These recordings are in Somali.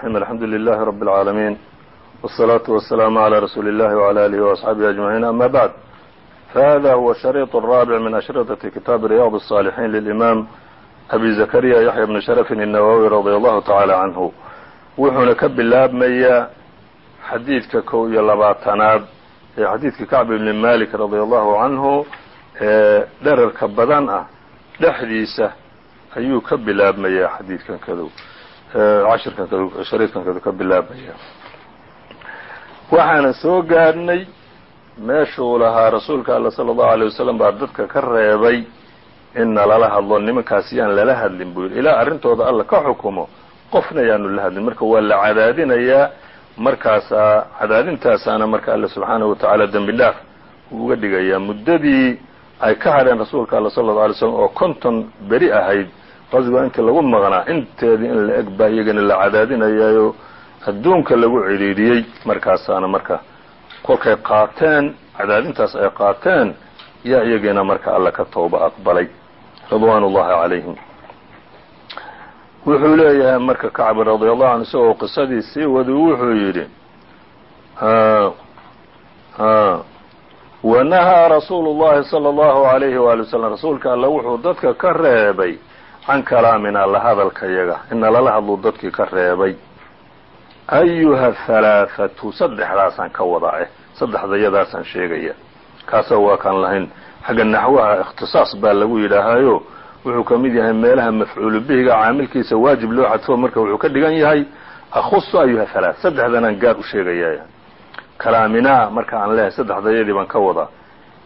الرحيم الحمdu لله رب العاalمين والصلاaة والسلام على رsuuل الlh وعلى آله وأصحaaبه أجمعين أmا bعd فhذا هو الشhريط الرابع من أشhرطة kتاب رياض الصالحين للإmام أbي زكريا يحيى بن شhرف النwوي رضي الله تعالى عنه wuxuuna ka bilaabmaya xadiidka kow iyo labaatanaad ee xadiidka كacب بن mالك رضي الله عanه ee dherarka badan ah dhexdiisa ayuu ka bilaabmaya xadiidkan kadu cashirkan shariidkan kadu ka bilaabmaya. Waxaana soo gaadhnay meeshuu lahaa rasuulka alla sala allahu alay wasalam baa dadka ka reebay in nalala hadlo nimankaasi yaan lala hadlin buu yidhi. Ilaa arrintooda alla ka xukumo qofna yaanu la hadlin. Marka waa la cadaadinayaa markaasaa cadaadintaasaana marka alla subxaanahu watacaala dembi dhaaf uga dhigayaa muddadii ay ka hadheen rasuulka alla sala allau alay slam oo konton beri ahayd qaswiga intii lagu maqnaa inteedii in la eg baa iyagana la cadaadinayaayo adduunka lagu cidhiidhiyey markaasaana marka kolkay qaateen cadaadintaas ay qaateen yaa iyagiina marka alla ka tooba aqbalay ridwaan ullahi calayhim. Wuxuu leeyahay marka kacb radiallahu canhu isagoo qisadii sii wadu wuxuu yidhi wanahaa rasuulu llahi sala allahu alayhi waali wasalam rasuulka alla wuxuu dadka ka reebay can kalaamina la hadalkayaga ina lala hadluu dadkii ka reebay. Ayuha halaathatu saddexdaasaan ka wadaa eh saddexdayadaasaan sheegaya. Kaasa waa kaan lahayn. Xagga naxwaha ikhtisaas baa lagu yidhaahayo wuxuu ka mid yahay meelaha mafcuulu bihiga caamilkiisa waajib loo xadfo marka wuxuu ka dhigan yahay akhusu ayuha halaath saddexdanaan gaar u sheegaya. Kalaaminaa marka aan leehay saddexdayadii baan ka wadaa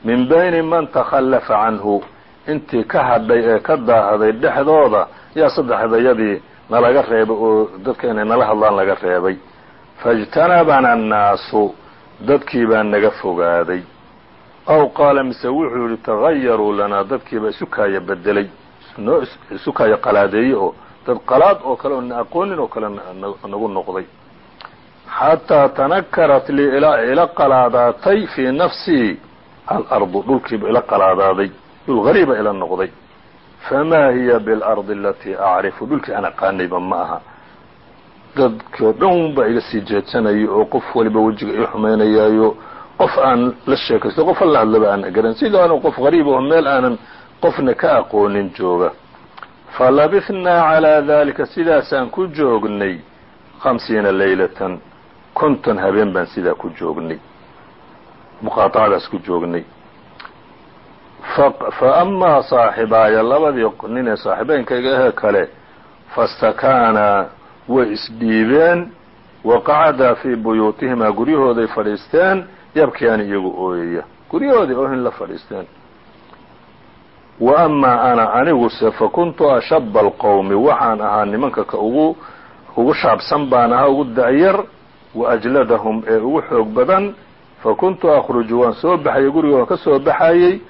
min bayni man takhallafa canhu intii ka hadhay ee ka daahaday dhexdooda yaa saddexdayadii nalaga reebay oo dadka inay nala hadlaan laga reebay. Faاjtanabana annaasu dadkii baa naga fogaaday. Aw qaala mise wuxuu yihi tagayaruu lanaa dadkiiba isu kaaya bedelay. Noo isu kaaya qalaadeeye oo dad qalaad oo kale oo na aqoonin oo kale nagu noqday. Xataa tanakarat lii ila qalaadaatay fii nafsii alardu dhulkiiba ila qalaadaaday dhul gariiba ila noqday famaa hiya biاlardi alatii acrifu dhulkii aan aqaanayba ma aha dadkii o dhan baa iga sii jeedsanaya oo qof waliba wejiga ii xumaynayaayo qof aan la sheekaysto qof alla hadlaba aan garan sidaanu qof gariib oo meel aanan qofna ka aqoonin jooga falabithnaa calaa dalika sidaasaan ku joognay hamsiina laylatan konton habeen baan sidaa ku joognay muqaaطacadaas ku joognay fa amaa saaxibaaya labadii nin ee saaxiibeynkayga ahee kale fastakaana way isdhiibeen waqacadaa fii buyuutihimaa guryahooday fadhiisteen yabkiyaani iyagu ooyaya guryahoodii oohin la fadhiisteen. Wa amaa ana aniguse fa kuntu ashaba alqowmi waxaan ahaa nimanka ka ugu ugu shaabsan baan ahaa ugu da'yar wa ajladahum ee ugu xoog badan fa kuntu akhruju waan soo baxayay guriga waan ka soo baxayey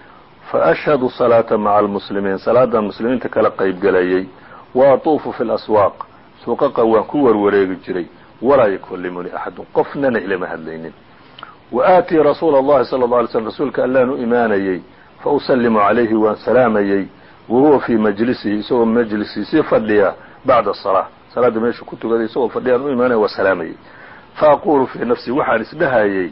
faashhadu salaata maca almuslimiin salaadan muslimiinta kala qaybgelayay wa atuufu fi laswaaq suuqaqa waan ku warwareegi jiray walaa yukallimuni axadun qofnana ilama hadlaynin wa aatii rasuula allahi sala alla alay slm rasuulka allaan u imaanayey fa usallimu calayhi waan salaamayey wa fii majlisihi isagoo majlisiisii fadhiya bacda asalaa salaadda meeshuu ku tugaday isagoo fadhiyaan u imaanaya waa salaamayey fa aquulu fii nafsii waxaan isdhahayey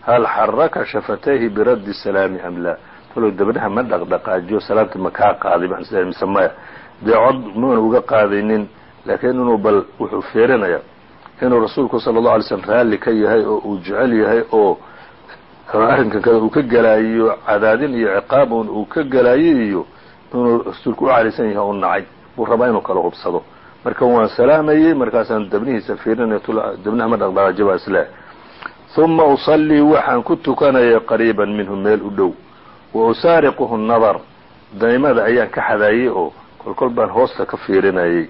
hal xaraka shafatayhi biraddi salaami am laa talow dabadhaha ma dhaqdhaqaajiyo salaamta ma kaa qaaday is leeyahay mise maya? Dee cod mauna uga qaadaynin laakiin inuu bal wuxuu feerinayaa inuu rasuulku sala allahu alay slam raalli ka yahay oo uu jecel yahay oo arrinkan kada uu ka gelaayo cadaadin iyo ciqaab un uu ka gelaayo iyo inuu rasuulku u calisan yahay u nacay. Buu rabaa inuu kala hubsado marka waan salaamayey markaasaan dabnihiisa fiirinaya dabnaha ma dhaqdhaqaajiyo baa isleehay uma usallii waxaan ku tukanayay qariiban minhu meel u dhow wa usaariquhu nadar daymada ayaan ka xadaayey oo kolkol baan hoosta ka fiirinayay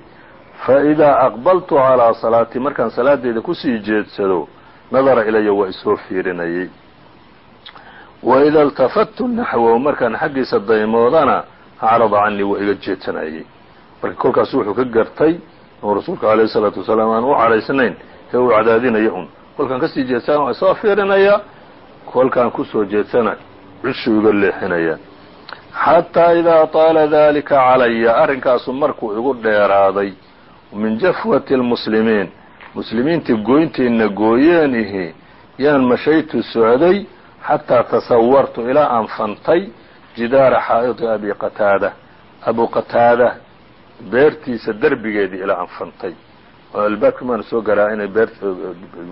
fa idaa aqbaltu calaa salaatii markaan salaadeyda ku sii jeedsado nadara ilaya waa isoo fiirinayay wa ida iltafattu naxwahu markaan xaggiisa daymoodana acrada canii waa iga jeedsanayay marka kolkaas wuxuu ka gartay oo rasuulka alayhi salaatu wasalaam aan u cadhaysnayn ee uu cadaadinaya un kolkaan ka sii jeedsana waa isoo fiirinaya kolkaan ku soo jeedsana cishuu iga leexinaya xataa idaa taala dalika calaya arrinkaasu markuu igu dheeraaday min jafwati lmuslimiin muslimiintii goyntiina gooyeen ihi yaan mashaytu socday xataa tasawartu ilaa aan fantay jidaara xaa'idi abi qataada. Abu qataada beertiisa derbigeedii ilaa aan fantay. Oo albaabkii maana soo garaa inay beer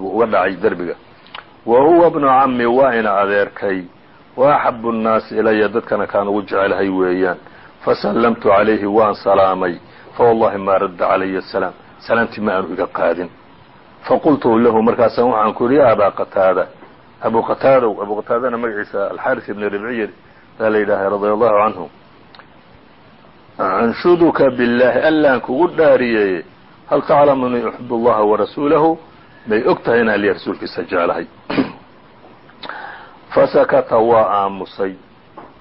uga dhacay derbiga wa huwa bnu cammi waa ina adeerkay wa axabu nnaasi ilaya dadkana kaan ugu jecelahay weeyaan. Fasallamtu calayhi waan salaamay. Fawallahi maa radda calaya asalaam salaamtii ma aanu iga qaadin. Faqultu lahu markaasa waxaan ku yidhi abaa qataada. Abu qataadow abu qataadana magaciisa alxaaris ibni ribciya baa la yidhaahay radia allahu canhu anshuduka billaahi allaan kugu dhaariyey. Hal taclamu inii uxib allaha warasuulahu may og tahay inaan rasuulkiisa jeclahay fasakata waa aamusay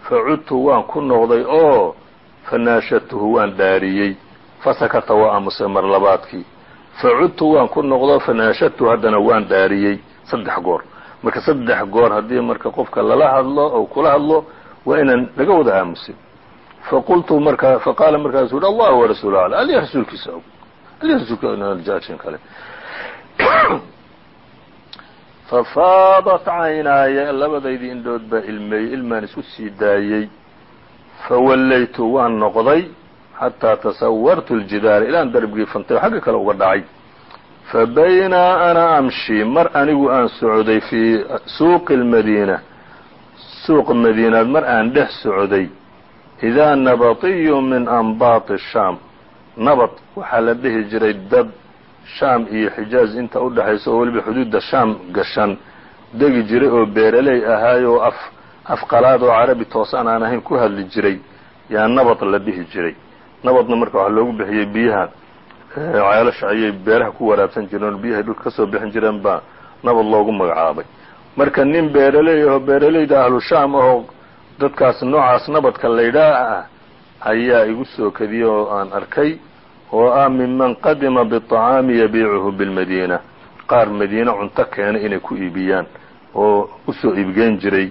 facudtu waan ku noqday oo fanaashadtuhu waan dhaariyey fasakata waa aamusay mar labaadkii facudtu waan ku noqdo fanaashadtuhu haddana waan dhaariyey saddex goor marka saddex goor haddii marka qofka lala hadlo oo kula hadlo waa inaan laga wada aamusin faqultu markaa faqaala markaasu uhi allah warasuulu aclam aliya rasuulkiisa og aliya rasuulka kale fafaadat caynaaya labadaydii indhood baa ilmeeyey ilmaan isku sii daayey. Fawallaytu waan noqday xataa tasawartu ljidaara ilaan darbigii fantay xagga kale uga dhacay. Fabaynaa ana amshi mar anigu aan socday fii suuqi اlmadiina suuqa madiinaad mar aan dhex socday. Idaa nabatiyu min anbaati shaam. Nabad waxaa la dhihi jiray dad shaam iyo xijaaz inta u dhexaysa oo weliba xuduudda shaam gashan. Degi jiray oo beeraley ahaayoo af afqalaad oo carabi toosan aan ahayn ku hadli jiray. Yaa nabad la dhihi jiray. Nabadna marka waxaa loogu bixiyey biyaha ceelasha ayay beeraha ku waraabsan jireen oo biyahay dhulka ka soo bixin jireen baa nabad loogu magacaabay. Marka nin beeraley ahoo beeraleyda ahlu shaam ahoo dadkaas noocaas nabadka laydhaa ah ayaa igu soo kadiyey oo aan arkay oo ah minman qadima biطacaami yabiicuhu bilmadiina. Qaar madiine cunto keenay inay ku iibiyaan oo u soo iibgeen jiray.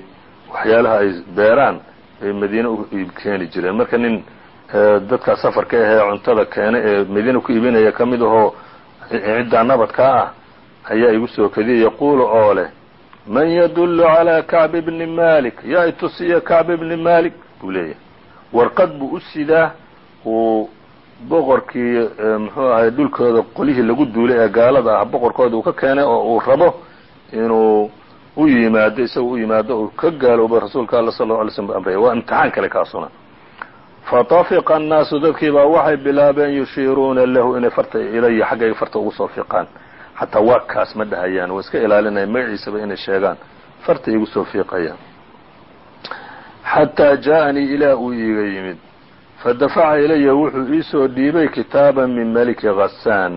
Waxyaalaha ay beeraan ay madiine u iib keeni jireen. Marka nin dadkaa safarka ahee cuntada keenay ee madiina ku iibinaya ka mid ahoo ciddaa nabadkaa ah ayaa igu soo kadiyay yaquulu oo leh man yadullu calaa kacbi bni malik yaa itusiya kacbi bni malik buu leeyahay. Warqad buu u sidaa uu boqorkii muxuu ahay dhulkooda qolihii lagu duulay ee gaalada ah boqorkooda uu ka keenay oo uu rabo inuu u yimaado isaga u yimaado uu ka gaaloobo rasuulka alla sal alay slm amraya waa imtixaan kale kaasuna. Fatafiqa annaasu dadkii baa waxay bilaabeen yushiiruuna lahu inay farta ilaya xaggayga farta ugu soo fiiqaan. Xataa waa kaas ma dhahayaan waa iska ilaalinaya magaciisaba inay sheegaan farta igu soo fiiqayaan. Xataa jaaءanii ilaa uu iiga yimid fadafaca ilaya wuxuu iisoo dhiibay kitaaban min meliki khasaan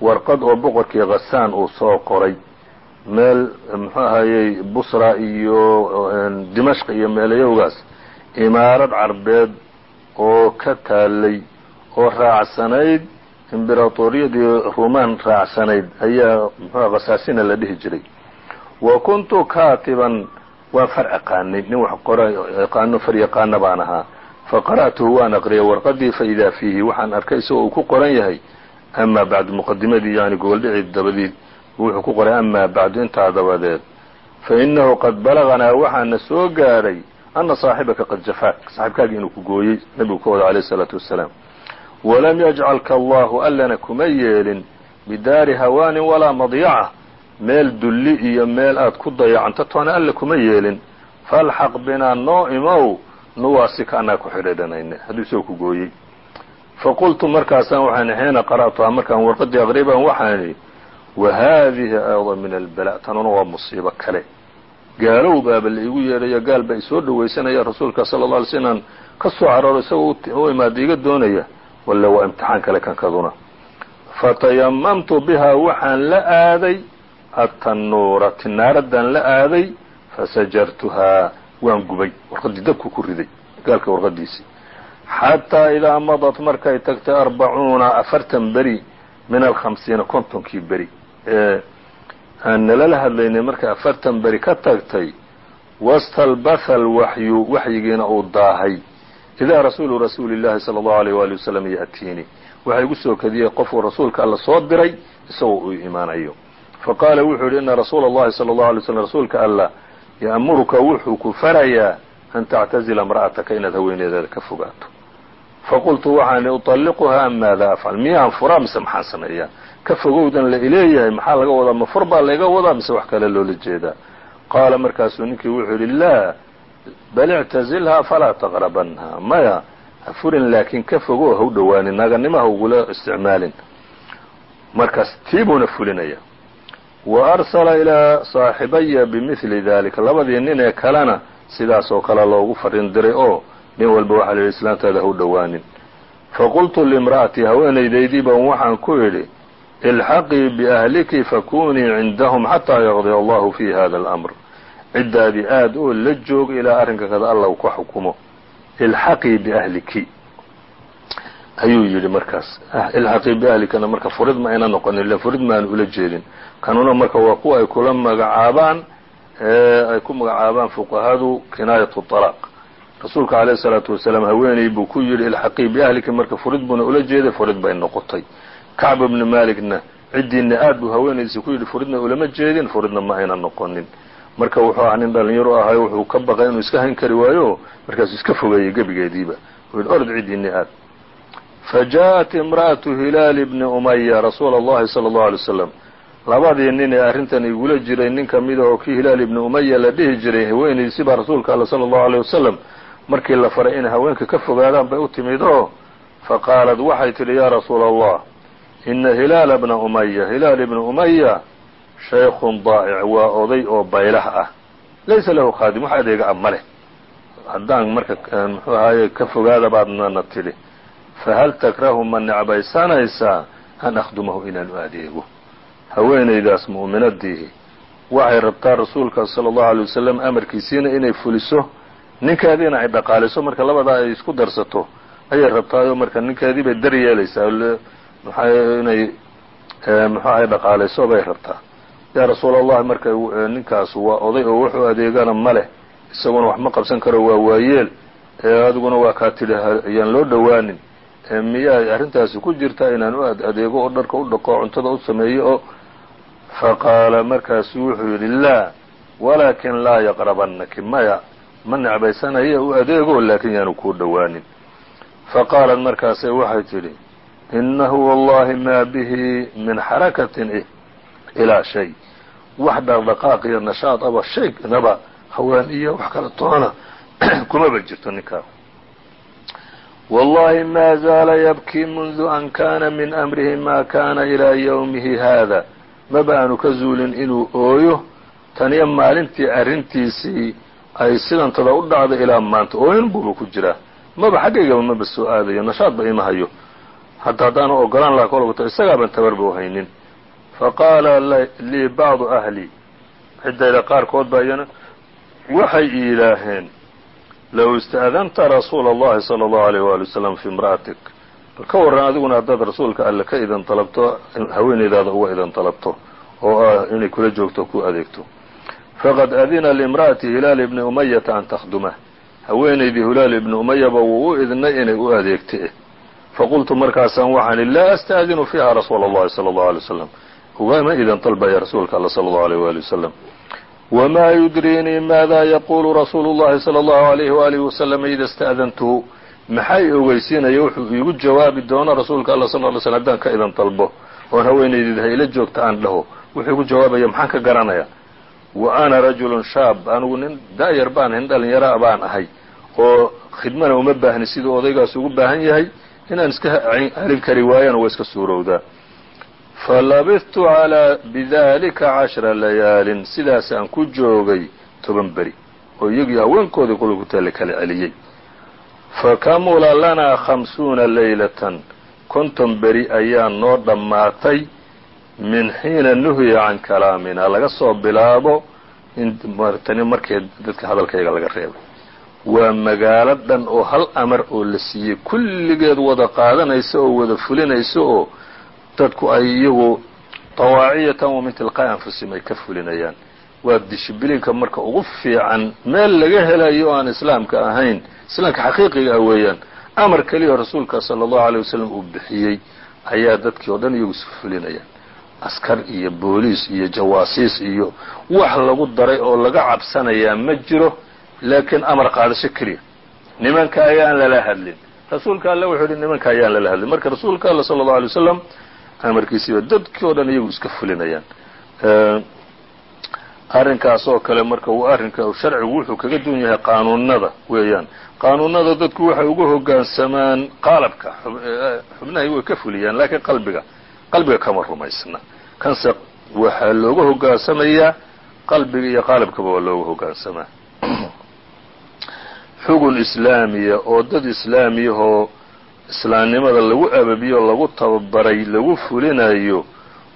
warqad oo boqorkii khasaan uu soo qoray meel muxuu ahayey busra iyo dimashq iyo meelayowgaas imaarad carbeed oo ka taalay oo raacsanayd imberatoriyadii rumaan raacsanayd ayaa muxua khasaasina la dhihi jiray wa kuntu kaatiban waan far aqaanay nin wax qora yaqaano far yaqaana baan ahaa faqara'tuhu waan aqriyay warqadii faidaa fiihi waxaan arkay isagoo uu ku qoran yahay amaa bacdu muqadimadii yani goboldhicii dabadeed wuxuu ku qoray amaa bacdu intaa dabadeed. Fainahu qad balaganaa waxaana soo gaadhay ana saaxibaka qad jafaak saaxibkaagii inuu ku gooyey nebigu ka wada alayh isalaatu wassalaam walam yajcalka allahu allana kuma yeelin bidaari hawaanin walaa madyaca meel dulli iyo meel aad ku dayacanto toona alle kuma yeelin falxaq binaa noo imow nuwaasika anaa ku xidhiidhanayna hadduu isagoo ku gooyey. Faqultu markaasaan waxaan xiina qara'tuhaa markaan warqadii aqriban waxaan idhi wa haadihi ayda min albala. Tanuna waa musiibo kale. Gaalow baaba la iigu yeedhayo gaal baa isoo dhawaysanaya rasuulka sala alla alay sl inaan ka soo cararo isagoo u imaada iga doonaya walla waa imtixaan kale kankaduna fatayamamtu bihaa waxaan la aaday attanuura tinaaraddaan la aaday fasajartuhaa waan gubay warqaddii dabku ku riday gaalka warqaddiisii xataa idaa madat markay tagtay arbacuuna afartan beri min alhamsiina kontonkii beri. Ee aan nalala hadlaynay markay afartan beri ka tagtay wastalbatha alwaxyu waxyigiina uu daahay. Idaa rasuulu rasuuli llahi sala allahu alayh waali wasalam ya'tiini. Waxaa igu soo kadiyey qofuu rasuulka alla soo diray isagoo uu imaanayo faqaala wuxuu yidhi ina rasuula allahi sala allahu alay slam rasuulka alla ya'muruka wuxuu ku farayaa an tactazila imra'ataka inaad haweeneedaada ka fogaato. Faqultu waxaan uطalliquha am maada afcal miyaan furaa mise maxaan sameeyaa? Ka fogowdan la ileeyahay maxaa laga wadaa? Ma fur baa layga wadaa mise wax kale loola jeedaa? Qaala markaasuu ninkii wuxuu yidhi laa bal ictazilhaa falaa taqrabanha maya ha furin laakiin ka fogo ha u dhowaanin naganimo ha ugula isticmaalin. Markaas tii fulinaya wa arsala ilaa saaxibaya bimidli dalika labadii nin ee kalena sidaas oo kale loogu farin diray oo nin walba waxaa la yidhi islaantaada u dhowaanin. Faqultu liimra'atii haweenaydaydii baan waxaan ku idhi ilxaqii biahliki fakunii cindahum xataa yaqdiya allahu fi hada alamr. Ciddaadii aad oo la joog ilaa arrinka kada alla uu ka xukumo. Ilxaqii biahliki ayuu yidhi markaas ilxaqii biahlikana marka furid ma ayna noqonin illa furid maanu ula jeedin kanuna marka waa kuwa ay kula magacaabaan ay ku magacaabaan fuqahadu kinaayatu طalaaq rasuulka alayh الsalaatu wasalaam haweeney buu ku yidhi ilxaqii biahliki marka furid buuna ula jeeday furid bay noqotay kacb ibni malikna ciddiina aad buu haweenaydiisa ku yidhi furidna ulama jeedin furidna ma ayna noqonin marka wuxuu ahaa nin dhalinyaro ahay wuxuu ka baqay inuu iska hayn kari waayo markaasuu iska fogeeyey gebigeediiba u yidhi orod ciddiinii aad fajaءat imra'atu hilaal bni umaya rasuula اllahi salى اllahu alay slam labadii nin ee arrintan igula jiray nin ka mida oo kii hilaal ibni umaya la dhihi jiray haweenaydiisi baa rasuulka alla sala allahu aleyh wasalam markii la faray inay haweenka ka fogaadaan bay u timid oo faqaalat waxay tidhi yaa rasuula allah ina hilaala bna umaya hilaal ibna umaya shaykhun daa'ic waa oday oo baylah ah laysa lahu khaadim wax adeega a ma leh haddaan marka muxuu ahaaye ka fogaada baadnana tidhi fahal takrahu ma necbaysanaysaa an akhdumahu u adeego haweenaydaas mu'minadiihi waxay rabtaa rasuulka sala allahu alay wasalam amarkiisiina inay fuliso ninkeediina ay dhaqaaliso marka labadaa ay isku darsato ayay rabtaayo marka ninkeedii bay dar yeelaysaa inay muxuu ahay dhaqaalayso bay rabtaa yaa rasuula allahi marka ninkaas waa oday oo wuxuu adeegana ma leh isaguna wax ma qabsan karo waa waayeel adiguna waa kaa tidhi ayaan loo dhowaanin miyaa arrintaasi ku jirtaa inaan u adeego oo dharka u dhaqo cuntada u sameeyo oo faqaala markaasu wuxuu yidhi laa walaakin laa yaqrabannaki maya ma necbaysanaye u adeego laakin yaanu kuu dhowaanin faqaalat markaase waxay tidhi innahu wallahi maa bihi min xarakatin ilaa shay. Wax dhaqdhaqaaq iyo nashaad aba shaynaba haween iyo wax kala toona kumaba jirto ninkaa wallahi ma zaala yabkii mundu an kana min amrihi ma kana ilaa yawmihi haada maba aanu ka zuulin inuu ooyo taniyo maalintii arrintiisii ay sidantada u dhacday ilaa maanta ooyin buuba ku jiraa maba xaggaygaba maba soo aadayo nashaadba ima hayo hadda haddaanu ogolaan laha kolgto isagaaban tabarba u haynin faqaala lii bacdu ahli ciddayda qaarkood baa iyana waxay iilaaheen low ista'danta rasuula allahi sala allahu alayh waali wasalam fi imra'atik bal ka warran adiguna haddaad rasuulka alle ka idan dalabto haweenaydaada uga idan dalabto oo ah inay kula joogto ku adeegto faqad adina liimra'ati hilaal ibni umayata an takhduma haweenaydii hilaal ibni umayaba wuu u idnay inay u adeegte faqultu markaasaan waxaan ihi laa astaadinu fiiha rasuula allahi sala allahu alay wasalam ugama idan dalbaya rasuulka alla sala allahu alayh waali wasalam wma yudriinii maada yaqulu rasuulu اllahi salى اllahu alayh walihi wasalam ida ista'dantuhu maxay ogeysiinaya wuxuu iigu jawaabi doono rasuulka alla sal ly slm haddaan ka idan dalbo oon haweenaydid ha ila joogta aan dhaho wuxuu igu jawaabaya maxaan ka garanaya wa ana rajulun shaab anigu nin daayar baan nin dhalinyara baan ahay oo khidmana uma baahni siduu odaygaas ugu baahan yahay inaan iska celin kari waayana waa iska suurowdaa falabidtu calaa bidalika cashra layaalin sidaasaan ku joogay toban beri oo iyagii haweenkoodii qulubkuta la kala celiyey fakamula lanaa khamsuuna laylatan konton beri ayaa noo dhammaatay min xiina nuhiya can kalaamina laga soo bilaabo tani markii dadka hadalkayga laga reebay waa magaalo dhan oo hal amar oo la siiyey kulligeed wada qaadanaysa oo wada fulinaysa oo dadku ay iyagu tawaaciyatan wa min tilqaa'i ay ka fulinayaan. Waa dishibilinka marka ugu fiican meel laga helayo o aan islaamka ahayn islaamka xaqiiqiga ah weeyaan amar keliya rasuulka sala allahu aleyh wasalam uu bixiyey ayaa dadkii oo dhan iyagu isu fulinayaan. Askar iyo booliis iyo jawaasiis iyo wax lagu daray oo laga cabsanayaa ma jiro laakiin amar qaadasho keliya. Nimanka ayaan lala hadlin. Rasuulka alle wuxuu yihi nimanka ayaan lala hadlin. Marka rasuulka alle sala allau alay wasalam amarkiisiiba dadkii o dhan iyagu iska fulinayaan. Arrinkaas oo kale marka arrinka sharcigu wuxuu kaga duwan yahay qaanuunada weeyaan. Qaanuunada dadku waxay uga hoggaansamaan qaalabka xubnahay way ka fuliyaan laakiin qalbiga qalbiga kama rumaysna. Kanse waxaa looga hogaansamayaa qalbiga iyo qaalabkaba waa looga hoggaansamaa xugun islaamiya oo dad islaamiyahoo islaamnimada lagu ababiyo lagu tababaray lagu fulinayo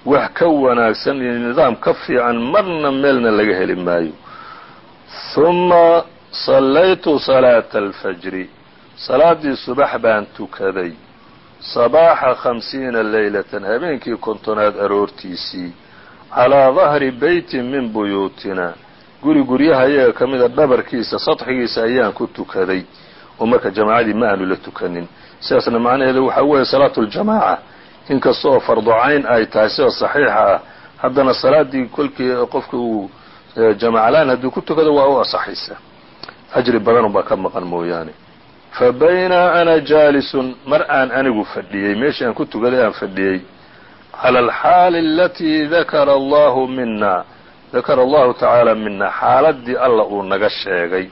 wax ka wanaagsan iyo nidaam ka fiican marna meelna laga heli maayo. Huma sallaytu salaata alfajri. Salaaddii subax baan tukaday. Sabaaxa khamsiina leylatan habeenkii kontonaad aroortiisii. Calaa dahri beytin min buyuutina. Guri guryaha iyaga ka mida dhabarkiisa sadxigiisa ayaan ku tukaday. Oo marka jamaacadii ma aanu la tukanin sidaasna macnaheedu waxaa weeye salaatu ljamaaca inkasta oo fardu cayn ay tahay sida saxiixa ah haddana salaaddii kolkii qofka uu jamaacalaan hadduu ku tukado waa u asaxaysa ajri badan unbaa ka maqan mooyaane. Fa baynaa ana jaalisun mar aan anigu fadhiyey meeshii aan ku tukaday aan fadhiyey cala alxaali alatii dakara allahu mina dakara allahu tacaala mina xaaladdii alla uu naga sheegay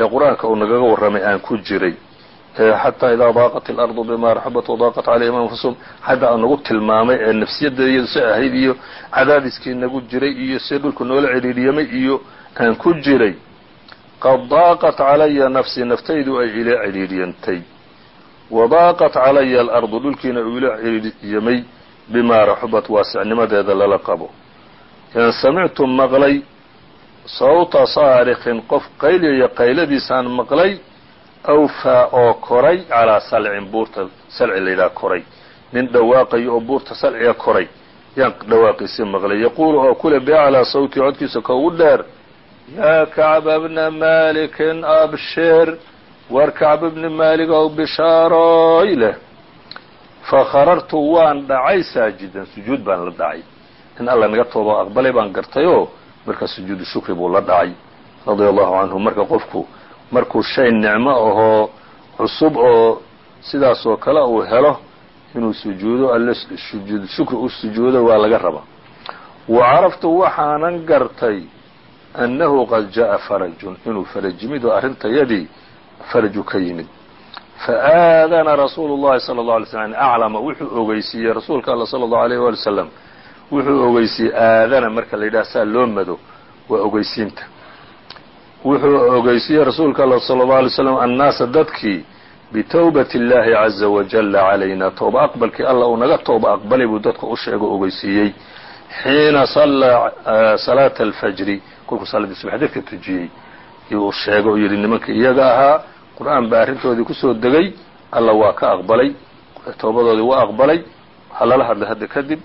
ee qur'aanka uu nagaga warramay aan ku jiray xataa idaa daaqat alardu bima raxabat wadaaqat calayhim anfusahum xataa nagu tilmaamay ee nafsiyadeedu si ahayd iyo cadaadiskii nagu jiray iyo si dhulku noola cidhiidhyamay iyo aan ku jiray qad daaqat calaya nafsii naftaydu ay ila cidhiidhyantay wadaaqat calaya alardu dhulkiina uu ila cidhiidhyamay bimaa raxubat waasicnimadeeda lala qabo. Yan samictu maqlay sawta saarikin qof qayliyaya qayladiisaan maqlay awfaa oo koray calaa salcin buurta salci layidhaha koray. Nin dhawaaqayo oo buurta salciga koray. Yaan dhawaaqiisi maqlay. Yaquulu oo kule biaclaa sawtii codkiisa ka ugu dheer. Yaa kacba bna malikin abshir. War kacba bni maalig ow bishaaroy leh. Fakharartu waan dhacay saajidan. Sujuud baan la dhacay. In alla naga tooba aqbalay baan gartayoo markaa sujuudu shukri buu la dhacay. Radia allahu canhu marka qofku markuu shay nicmo ahoo cusub oo sidaas oo kale uu helo inuu sujuudo alle sujuud shukri u sujuudo waa laga rabaa. Wa caraftu waxaanan gartay annahu qad ja'a farajun inuu faraj yimid oo arrintayadii faraju ka yimid. Faaadana rasuulu llahi sala allau alay slam aclama wuxuu ogeysiiyey rasuulka alla sala allahu alayh waali wasalam wuxuu ogeysiiyey aadana marka la yidhaha saa loo mado waa ogeysiinta wuxuu ogeysiiyey rasuulka alla sala allau alay slam annaasa dadkii bitawbati اllahi caza wajala calayna tooba aqbalkii alla uu naga tooba aqbalay buu dadka u sheego ogeysiiyey xiina sallaa salaata alfajri kolkuu salaadii subax tujiyey uu sheego yidhi nimanka iyaga ahaa qur'aan baa arrintoodii ku soo degay alla waa ka aqbalay toobadoodii waa aqbalay waxaa lala hadlay hadda kadib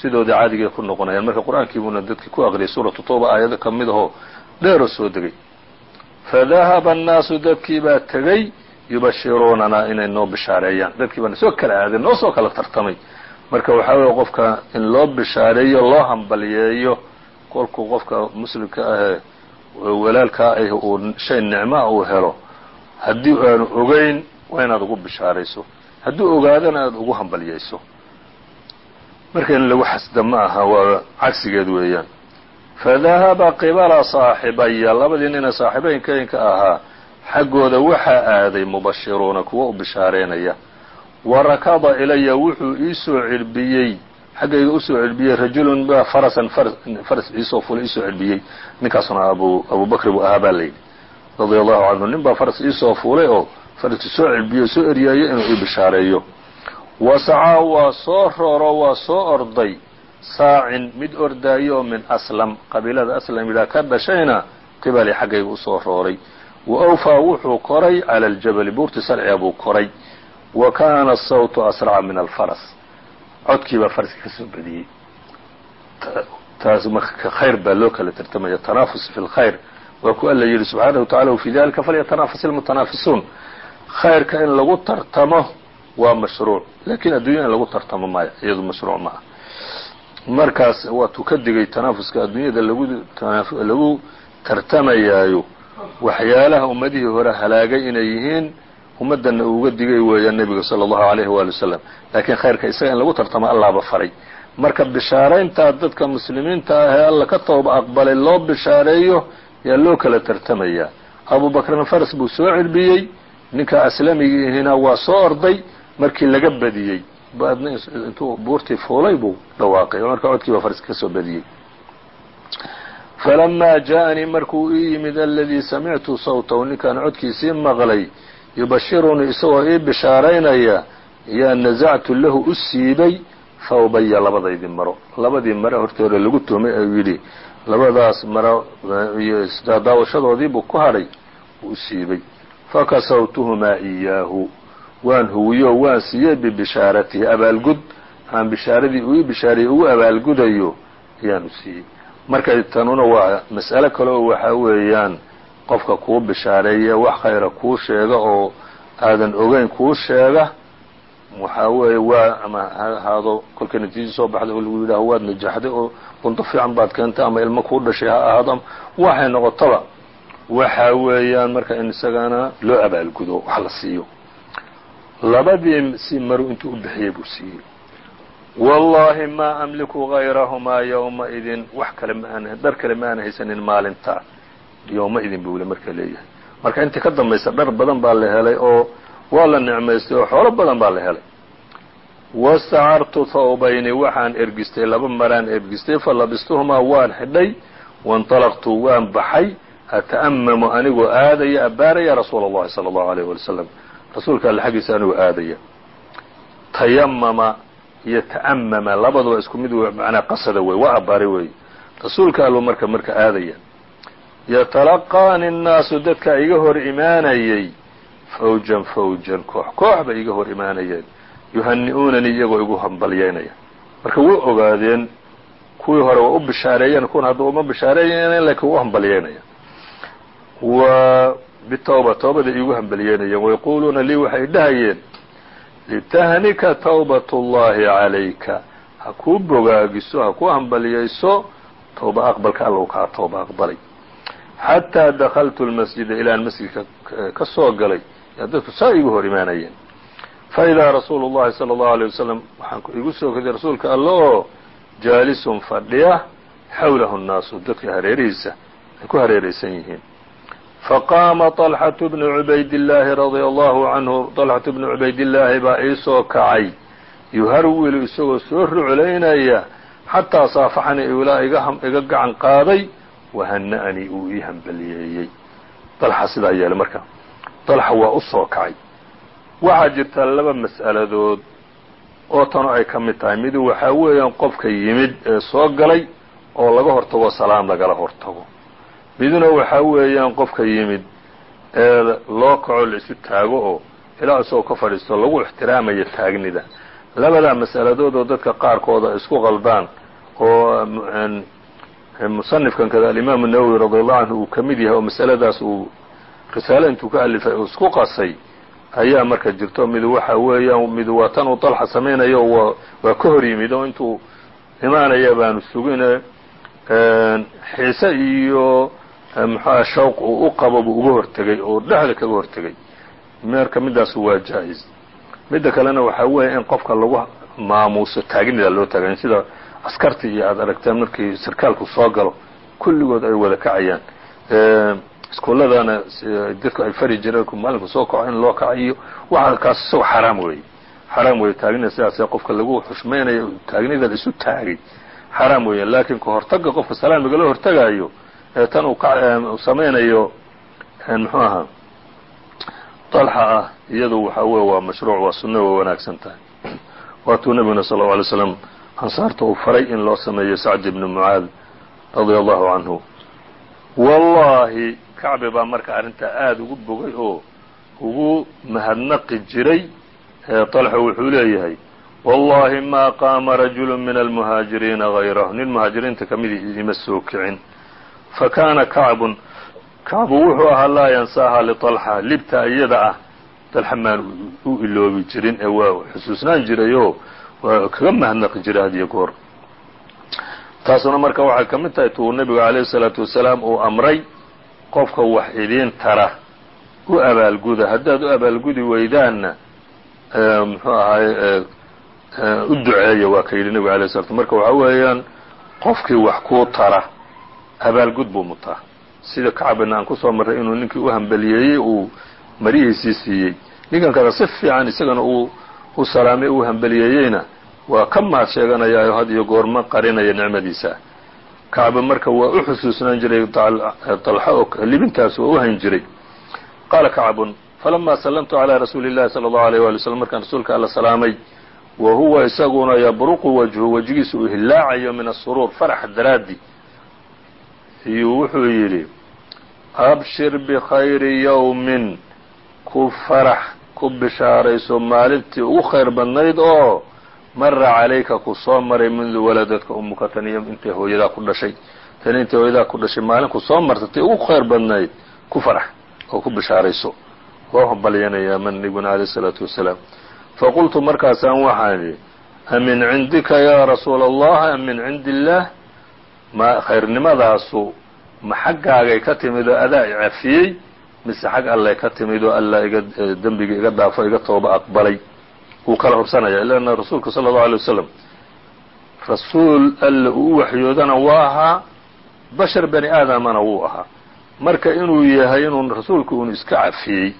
sidoodii caadigay ku noqonayaan. Marka qur'aankii buuna dadkii ku aqriyay suuratu tooba aayado ka mid ahoo dheeroo soo degay fadahaba annaasu dadkii baa tegey yubashiruunanaa inay noo bishaareeyaan dadkii baana soo kala aaday noo soo kala tartamay marka waxaa weeye qofka in loo bishaareeyo loo hambaliyeeyo kolkuu qofka muslimka ahee walaalkaa ah uu shay nicmaa uu helo haddii aanu ogeyn waa inaad ugu bishaarayso haddii ogaadana aad ugu hambaliyayso marka in lagu xasda ma aha waa cagsigeed weeyaan fadahaba qibala saaxibaya labadii nina saaxibeynkaynka ahaa xaggooda waxaa aaday mubashiruuna kuwa u bishaareynaya wa rakada ilaya wuxuu iisoo cirbiyey xaggayga u soo cirbiyey rajulun baa farasan faras iisoo fulay iisoo cirbiyey ninkaasuna abu abubakri buu ahaa baa layidhi radia allahu canhu nin baa faras iisoo fuulay oo faraski soo cirbiyey soo eryaayay inuu ii bishaareeyo wasacaa waa soo rooro waa soo orday saacin mid ordaayo min aslam qabiilada aslam yidhaha ka dhashayna qibali xaggayga u soo rooray. Wa awfaa wuxuu koray cala aljabali buurti salciga buu koray. Wa kaana asawtu asraca min alfaras codkii baa faraska ka badiyey. Taas marka khayr baa loo kala tartamaya tanaafus fi lkhayr waa ku alla yidhi subxaanahu wa tacala wafii dalika falyatanafas ilmutanaafisuun khayrka in lagu tartamo waa mashruuc laakiin addunya in lagu tartamo maya iyadu mashruuc ma markaas waatuu ka digay tanaafuska adduunyada lagu tartamayaayo. Waxyaalaha ummadihii hore halaagay inay yihiin ummaddanna uuga digay weeyaan nebiga sala allahu alayhi waali wasalam laakiin khayrka isaga in lagu tartamo allaaba faray. Marka bishaarayntaa dadka muslimiinta ah ee alla ka tooba aqbalay loo bishaareeyo yaa loo kala tartamayaa abubakrna faras buu soo cirbiyey ninka aslamigiihina waa soo orday markii laga badiyey baadna intuu buurtii fuulay buu dhawaaqay marka codkii baa faraska ka soo badiyey. Falamaa jaaءanii markuu ii yimid aladii samictu sawtahu ninkaan codkiisii maqlay yubashirunii isagoo ii bishaaraynaya yaa nazactu lahu u siibay thawbaya labadaydii maro. Labadii mare hortooda lagu tuhmay u yidhi labadaas maro iyo isdaadaawashadoodiibuu ku hadhay u siibay. Fakasawtuhumaa iyaahu waan huwiyo waan siiyey bibishaaratihi abaalgud. Aan bishaaradii uu ii bishaariyey ugu abaalgudayo ayaan u siiyey. Marka tanuna waa mas'alo kale oo waxaa weeyaan qofka kuu bishaareeya wax khayra kuu sheega oo aadan ogeyn kuu sheega waxaa weeye waa ama ha ahaado kolka natiijo soo baxday oo lagu yidhaaho waad najaxday oo bunto fiican baad keentay ama ilmo kuu dhashay ha ahaado waxay noqotaba. Waxa weeyaan marka in isagana loo abaalgudo wax la siiyo labadii si maru intuu u bixiyey buu siiyey wallahi ma amliku gayrahumaa yowma-idin wax kale ma aan dhar kale ma aan haysanin maalintaa yowma-idin buu le marka leeyahay marka intii ka dambaysa dhar badan baa la helay oo waa la nicmaystay oo xoolo badan baa la helay wastacartu thawbayni waxaan ergistay laba maraan ergistay falabistuhumaa waan xidhay wainطalaqtu waan baxay ata'amamu anigoo aadaya abaaraya rasuula اllahi salى اllahu alayh wali slam rasuulka alle xaggiisa anigoo aadaya. Tayamama iyo ta'amama labaduba isku mid macnaa qasada wey waa abaaray wey rasuulka allu marka marka aadaya yatalaqaani الnaasu dadka iga hor imaanayay fawjan fawjan koox koox bay iga hor imaanayeen. Yuhani'uunanii iyagoo igu hambalyaynaya marka way ogaadeen kuwii hore waa u bishaareeyeen kuwan hadda uma bishaareeyen laakiin u hambalyaynaya bitawba tawbaday iigu hambalyeynayeen wayaquuluuna lii waxay dhahayeen litahnika tawbat اllahi calayka ha kuu bogaagiso ha kuu hambalyayso tawba aqbalka alla u kaa tawba aqbalay xataa dakaltu lmasjida ilaan masjidka ka soo galay yaa dadku saa igu hor imaanayeen faidaa rasuulu اllahi salى اllahu alيه wasalam waxaan igu soo kaday rasuulka alla oo jaalisun fadhiya xawlahu nnaasu dadka hareerihiisa ay ku hareeraysan yihiin faqaama طalxaةu bnu cubaydillaahi radia allahu canhu طalxatu bnu cubaydillaahi baa ii soo kacay yuharwilu isagoo soo ruclaynaya xataa saafaxanii ilaa iga gacan qaaday wahana'anii uu ii hambaliyeeyey dalxa sidaa yeelay marka dalxa waa u soo kacay waxaa jirta laba mas'aladood oo tanu ay ka mid tahay midu waxaa weeyaan qofka yimid ee soo galay oo laga hortago salaam lagala hortago miduna waxaa weeyaan qofka yimid ee loo kaco la isu taago oo ilaa isagoo ka fadhiisto lagu ixtiraamayo taagnida. Labadaa mas'aladood oo dadka qaarkooda isku qaldaan oo musanifkan kada alimaamu nawowi radiallahu canhu uu ka mid yahay oo masaladaas uu risaale intuu ka alifay uu isku qasay ayaa marka jirto. Mid waxa weeyaan mid waa tan uu dalxa samaynayo wa waa ka hor yimid oo intuu imaanaya baanu sugine xiise iyo muxuaha shawq uu u qabo buu uga hortegay oo dhexda kaga hortegay. Marka middaas waa jaa-is midda kalena waxaa weeya in qofka lagu maamuuso taagnida loo taagayn sida askarta iyo aada aragteen markii sarkaalku soo galo kulligood ay wada kacayaan. Iskuuladana dadku ay fari jireen maalinku soo kaco in loo kaco iyo waxa kaas isagoo xaraam weeye. Xaraam weeye taagnida sidaasee qofka lagu xushmaynayo taagnida la isu taagay xaraam weeye laakiin ka hortaga qofka salaamiga loo hortagaayo tan uu samaynayo muxuu ahaa dalxa ah iyadu waxa weye waa mashruuc waa sunno way wanaagsan tahay. Waatuu nabiguna sal lla alay slam ansaarta uu faray in loo sameeyo sacd ibni mucaad radia allahu canhu wallahi kacbi baa marka arrintaa aada ugu bogay oo ugu mahadnaqi jiray طalxa wuxuu leeyahay wallahi ma qaama rajulu min almuhaajiriina غayrahu nin muhaajiriinta kamidii ima soo kicin fakana kacbun kacbu wuxuu ahaa laa yansaaha liطalxa libta iyada ah dalxa maan u iloobi jirin ee waa xusuusnaan jirayoo waa kaga mahadnaqi jiray had iyo goor taasuna marka waxay ka mid tahay tuu nebigu calayhi salaatu wasalaam uu amray qofka wax idiin tara u abaalguda haddaad u abaalgudi weydaanna muxuu ahaay u duceeya waa ka yidhi nebigu alay slat marka waxa weeyaan qofkii wax kuu tara abaalgud buu mutaa. Sida kacabina aan ku soo soo inuu ninkii u hambeliyeeyey uu marihiisii siiyey. Ninkan kada si fiican isagana uu u salaamay uu hambeliyeeyeyna waa ka maad sheeganayaayo had iyo goorma qarinaya nicmadiisa. Kacba marka waa u xusuusnaan jiray dalxa oo libintaas waa u hayn jiray. Qaala kacbun falamaa salamtu calaa rasuuli illahi sala allahu alayh waali w slam markaan rasuulka alla salaamay wa huwa isaguna yabruqu wajhu wejigiisa uu hillaacayo min asuruur farax daraaddi iyuu wuxuu yidhi abshir bikhayri yowmin ku farax ku bishaarayso maalintii ugu khayr badnayd oo mara calayka ku soo maray mundu waladadka umuka taniyo intay hooyadaa ku dhashay. Tani intay hooyadaa ku dhashay maalin ku soo martatay ugu khayr badnayd ku farax oo ku bishaarayso. Waa hambalyanayaa maniguna alayh isalaatu wasalaam. Faqultu markaasaan waxaan idhi amin cindika yaa rasuula allah am min cindi illaah ma khayrnimadaasu ma xaggaagay ka timid oo adaa i cafiyey mise xag allay ka timid oo alla iga dembiga iga dhaafo iga tooba aqbalay. Wuu kala hubsanaya ilana rasuulka sala allau alay wasalam rasuul alla uu u waxyoodana waa ahaa bashar bani aadamana wuu ahaa. Marka inuu yahay inuu rasuulku uun iska cafiyey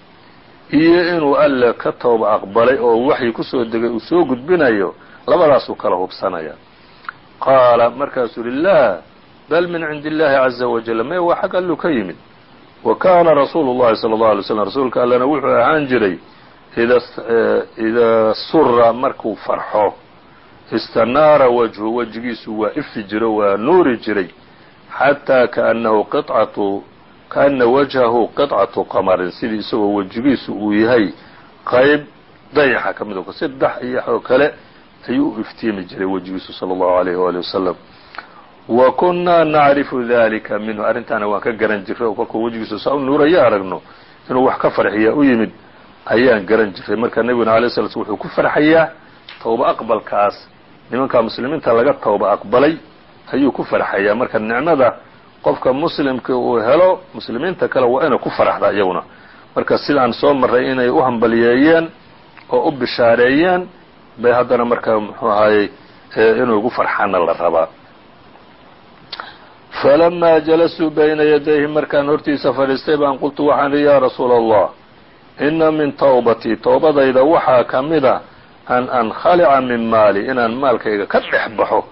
iyo inuu alle ka tooba aqbalay oo waxyi ku soo degay uu soo gudbinayo labadaasuu kala hubsanaya qaala markaasuu yihi laa bal min cindi illahi caza wajal may waa xag alluu ka yimid? Wa kaana rasuulu llahi sala allahu alay slam rasuulka allena wuxuu ahaan jiray idaa sura markuu farxo istanaara wajhu wejigiisu waa ifi jiro waa nuuri jiray xataa kaanahu qicatu kaana wajhahu qicatu qamarin. Sidii isagoo wejigiisu uu yahay qayb dayaxa ka mid o saddex iyo oo kale ayuu iftiimi jiray wejigiisu sala allahu alayh waali wasalam wa kunnaa nacrifu dalika minhu. Arrintaana waan ka garan jiray oo kolkuu wejigiisu saa u nuuraya aragno. Inuu wax ka farxiya u yimid ayaan garan jiray marka nebiguna alay sla wuxuu ku farxayaa towba aqbalkaas. Nimanka muslimiinta laga towba aqbalay ayuu ku farxayaa marka nicmada qofka muslimka uu helo muslimiinta kale waa inay ku faraxda iyaguna. Marka sidaan soo marray inay u hambaliyeeyeen oo u bishaareeyeen bay haddana marka muxuu ahaayey inuu ugu farxaana la rabaa falamaa jalasuu bayna yadayhi markaan hortiisa fadhiistay baan qultu waxaan ihi yaa rasuula allah ina min tawbatii towbadayda waxaa ka mida an ankhalica min maali inaan maalkayga ka dhex baxo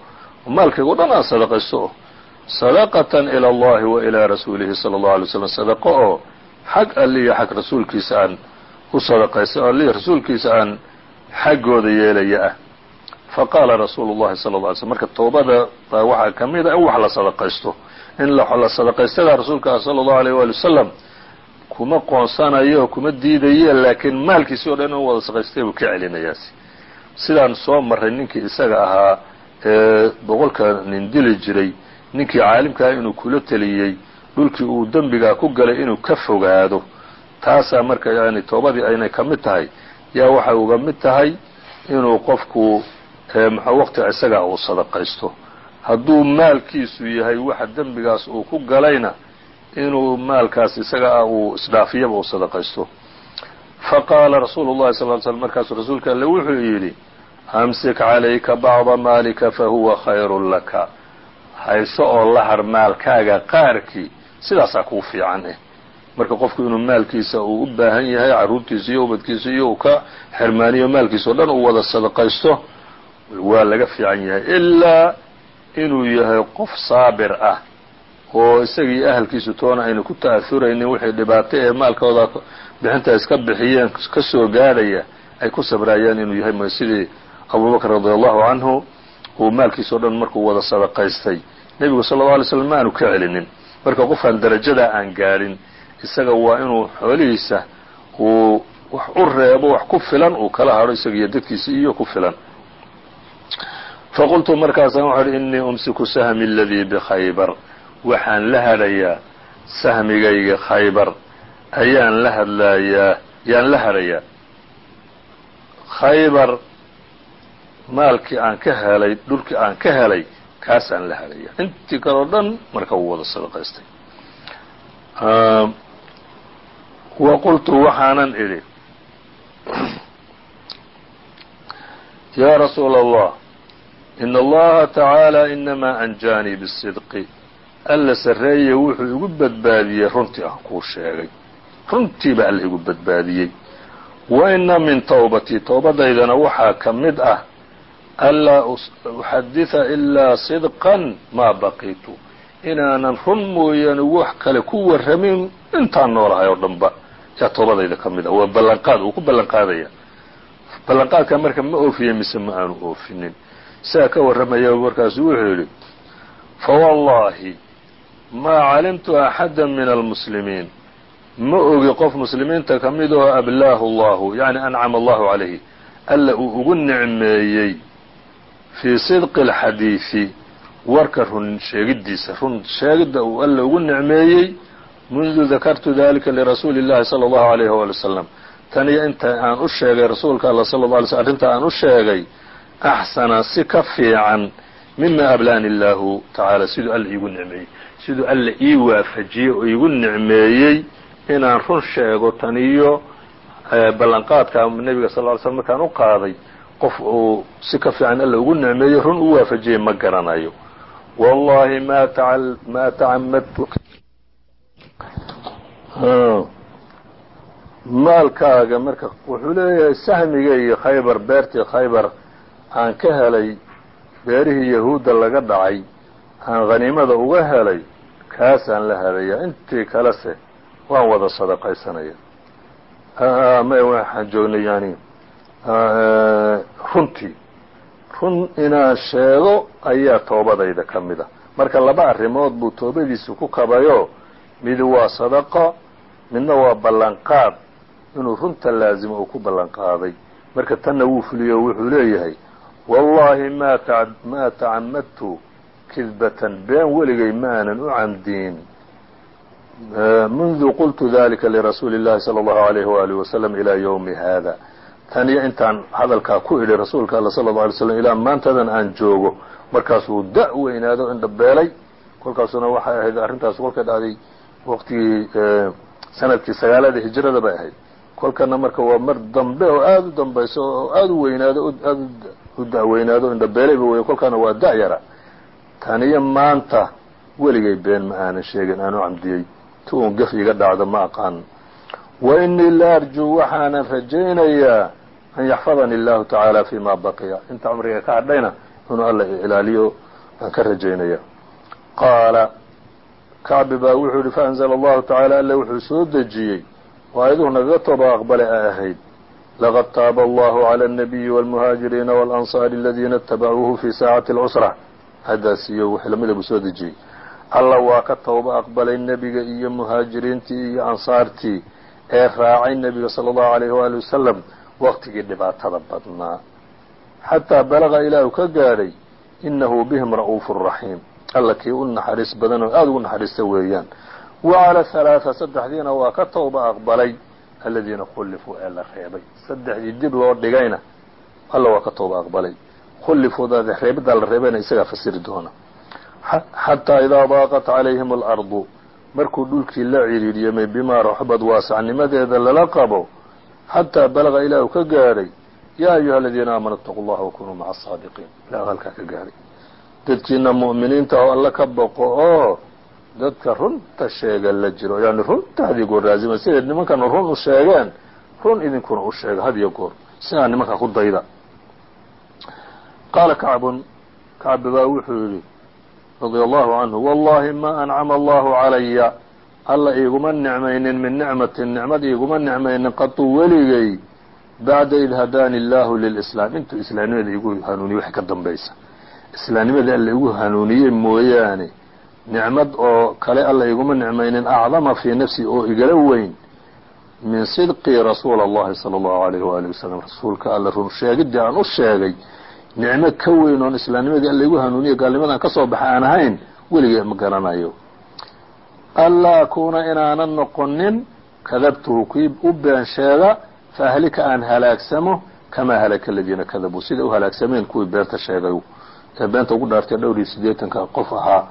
maalkayga o dhan aan sadaqaysto. Sadaqatan ila allahi wa ilaa rasuulihi sala allahu alay slam sadaqo oo xag alliya xag rasuulkiisa aan u sadaqaysto alliya rasuulkiisa aan xaggooda yeelaya ah. Faqaala rasuulu llahi sala alla alay slm marka towbada baa waxaa ka mid a in wax la sadaqaysto. In la sadaqaystadaa rasuulka ah sala allahu alayh waali wasalam kuma qoonsanayo kuma diidaye laakiin maalkiisi o dhan in wada sadaqaystay buu ka celinayaasi sidaan soo marray ninkii isaga ahaa ee boqolka nin dili jiray ninkii caalimkaah inuu kula teliyey dhulkii uu dembigaa ku galay inuu ka fogaado. Taasaa marka yani toobadii aynay ka mid tahay yaa waxay uga mid tahay inuu qofku waqtiga isagaa uu sadaqaysto. Hadduu maalkiisu yahay waxa dembigaas uu ku galayna inuu maalkaas isaga ah uu isdhaafiyaba uu sadaqaysto. Faqaala rasuulu llahi sal ly slm markaasuu rasuulka alle wuxuu yidhi amsik calayka bacda maalika fahuwa khayrun laka. Hayso oo la har maalkaaga qaarkii sidaasaa kuu fiican eh marka qofku inuu maalkiisa uu u baahan yahay carruurtiisa iyo ubadkiisa iyo uu ka xirmaaniyo maalkiisa o dhan uu wada sadaqaysto waa laga fiican yahay. Ilaa inuu yahay qof saabir ah oo isagii ahalkiisu toona ayna ku ta'ahuraynin wixii dhibaato ee maalkooda bixinta iska bixiyeen ka soo gaadhaya ay ku sabraayaan inuu yahay. M sidii abubakr radi allahu canhu uu maalkiisa o dhan markuu wada sadaqaystay. Nebigu sala alla alay slam ma aanu ka celinin. Marka qofkaan darajadaa aan gaadhin isaga waa inuu xoolihiisa uu wax u reebo wax ku filan uu kala hadho isaga iyo dadkiisa iyo ku filan. Faqultu markaasaan waxau uhi innii umsiku sahmi aladii bikhaybar waxaan la hadhayaa sahmigayga khaybar. Ayaan la hadlayaa yaan la harayaa. Khaybar maalkii aan ka helay dhulkii aan ka helay kaasaan la haraya intii kaleo dhan marka wuu wada sadaqaystay wa qultu waxaanan idhi yaa rasuula allah in allaha tacaala inamaa anjaanii bisidqi. Alla sarreeye wuxuu igu badbaadiyey runtii aan kuu sheegay. Runtiiba alla igu badbaadiyey. Wa ina min towbatii towbadaydana waxaa ka mid ah anlaa uxaditha ilaa sidqan maa baqiitu. Inaanan run mooyaane wax kale ku warramin intaan noolahay oo dhanba yaa toobadayda ka mid ah. Waa ballanqaad uu ku ballanqaadaya. Ballanqaadka marka ma oofiye mise ma aanu oofinin. Sidaa ka warramaya markaasu wuxuu yidhi fawallahi maa calimtu axada min almuslimiin. Ma ogi qof muslimiinta ka mid oo ablaahu allahu yani ancama allahu calayhi alla uu ugu nicmeeyey fii sidqi alxadiidi warka run sheegiddiisa run sheegidda uu alla ugu nicmeeyey mundu dakartu dalika lirasuuli اllahi salى اllahu alayh wali wasalam taniyo inta aan u sheegay rasuulka alla sala la alay slm arrinta aan u sheegay axsana si ka fiican mima ablaani illaahu tacaala siduu alla iigu nicmeeyey siduu alla ii waafajiyey oo iigu nicmeeyey inaan run sheego taniyo ballanqaadka nebiga sal ly slm markaan u qaaday qof uu si ka fiican alla ugu nicmeeyey run u waafajiyey ma garanayo wallahi ma ma tacamadtu maalkaaga marka wuxuu leeyahay sahmigayga khaybar beertii khaybar aan ka helay beerihii yahuudda laga dhacay aan khaniimada uga helay kaasaan la helayaa. Intii kalese waan wada sadaqaysanaya waxaan joognay yani runtii run inaan sheego ayaa toobadayda ka mid a marka laba arrimood buu toobadiisu ku kabayo. Mid waa sadaqo midna waa ballanqaad inuu runta laazimo uu ku ballanqaaday marka tanna wuu fuliyo wuxuu leeyahay wallahi ma ma tacamadtu kidbatan been weligay ma aanan u camdiin mundu qultu dalika lirasuuli اllahi salى اllahu alayh waalih wasalam ilaa ywmi hada tan iyo intaan hadalkaa ku idhi rasuulka alla sala اlه alay slam ilaa maantadan aan joogo markaasuu da' weynaado indhabeelay kolkaasuna waxay ahayd arrintaas kolkay dhacday waqtigii sannadkii sagaalada hijrada bay ahayd. Kolkana marka waa mar dambe oo aada u dambayso oo aada u weynaado aada u da-weynaado indhabeelayba wey kolkaana waa da-yara taniyo maanta weligay been ma aanan sheegin aan u camdiyey. Ti uun gef iga dhacdo ma aqaan. Wa inii la arjuu waxaanan rajaynayaa an yaxfadani allahu tacaala fi ma baqiya. Inta cumriga ka hadhayna inuu alla ilaaliyo aan ka rajaynaya. Qaala kacbi baa wuxuu yihi faanzla allahu tacaala alle wuxuu soo dejiyey. Oo ayaduhu nagaga tooba aqbale a ahayd. Laqad taaba allahu cala alnabiyi walmuhaajiriina walansaari aladiina itabacuuhu fii saacati alcusra haddaas iyo wixii lamida ah buu soo dejiyey. Alla waa ka tooba aqbalay nebiga iyo muhaajiriintii iyo ansaartii ee raacay nebiga sala allahu alayh waali wasalam waqtigii dhibaatada badnaa. Xataa balaqa ilaahu ka gaadhay inahu bihim ra'uufu raxiim alla kii u naxariis badan oo aada ugu naxariista weeyaan. Wa cala halaaa saddexdiina waa ka tooba aqbalay aladiina khullifuu ee la reebay. Saddexdii dib loo dhigayna alla waa ka tooba aqbalay. Khullifuudaade reebiddaa la reebayna isagaa fasiri doona. Xataa idaa daaqat calayhim alardu markuu dhulkii la ciriiriyamay bimaa raxbad waasacnimadeeda lala qabo xataa balaga ilaa uu ka gaadhay yaa ayuha aladiina aamanuu itaquu llaha wakunuu maca asaadiqiin ilaa halkaa ka gaadhay dadkiina mu'miniinta oo alla ka boqo oo dadka runta sheega la jiro. Yani runta hadigoor raazima siday nimankana run u sheegeen run idinkuna u sheega had iyo goor. Sidaa nimanka ku dayda. Qaala kacbun kacbi baa wuxuu yidhi radia allahu canhu wallahi ma ancama allahu calaya alla iiguma nicmaynin min nicmatin nicmad iiguma nicmaynin qatu weligay bacda id hadaani allahu lilislaam. Intuu islaamnimada igu hanuuniye wax ka dambaysa islaamnimada alla igu hanuuniyey mooyaane nicmad oo kale alla iguma nicmaynin acdama fii nafsi oo igala weyn min sidqii rasuula allahi sala allahu alayh waali wasalam rasuulka alla run sheegiddii aan u sheegay nicmo ka weyn oon islaamnimadii alla igu hanuuniye gaalnimadaan ka soo baxa aan ahayn weligee ma garanayo. Anlaa akuuna inaanan noqonin kadabtuhu kii u been sheega faahlika aan halaagsamo kamaa halaka aladiina kadabuu siday u halaagsameen kuwii beenta sheegay ee beenta ugu dhaartay dhowr iyo siddeetanka qof ahaa.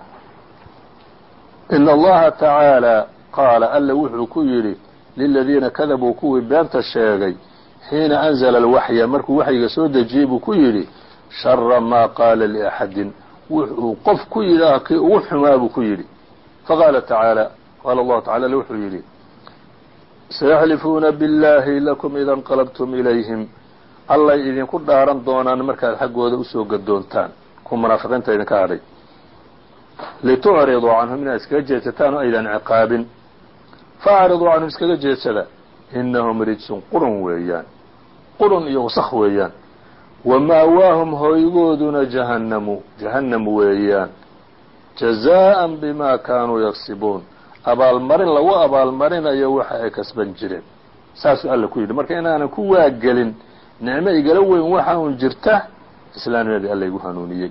In allaha tacaala qaala alla wuxuu ku yidhi liladiina kadabuu kuwii beenta sheegay xiina anzala alwaxya markuu waxyiga soo dejiyey buu ku yidhi shara maa qaala liaxadin wuxuu qof ku yidhaah kii ugu xumaa buu ku yidhi. Faqaala tacaala qaala allahu tacala alle wuxuu yidhi sayaxlifuuna biاllahi lakum ida inqalabtum ilayhim. Allay idinku dhaaran doonaan markaad xaggooda u soo gadoontaan ku munaafiqiinta idinka hadhay litucriduu canhum inaad iskaga jeedsataan oo aydan ciqaabin. Faacriduu canhum iskaga jeedsada inahum rijsun qurun weeyaan. Qurun iyo wasakh weeyaan. Wa ma'waahum hooygooduna jahannamu jahannam weeyaan. Jazaa'an bima kaanuu yagsibuun abaalmarin lagu abaalmarinayo waxa ay kasban jireen. Saasuu alla ku yidhi marka inaanan ku waagelin nicmo igala weyn waxa un jirta islaamnimadii alla igu hanuuniyey.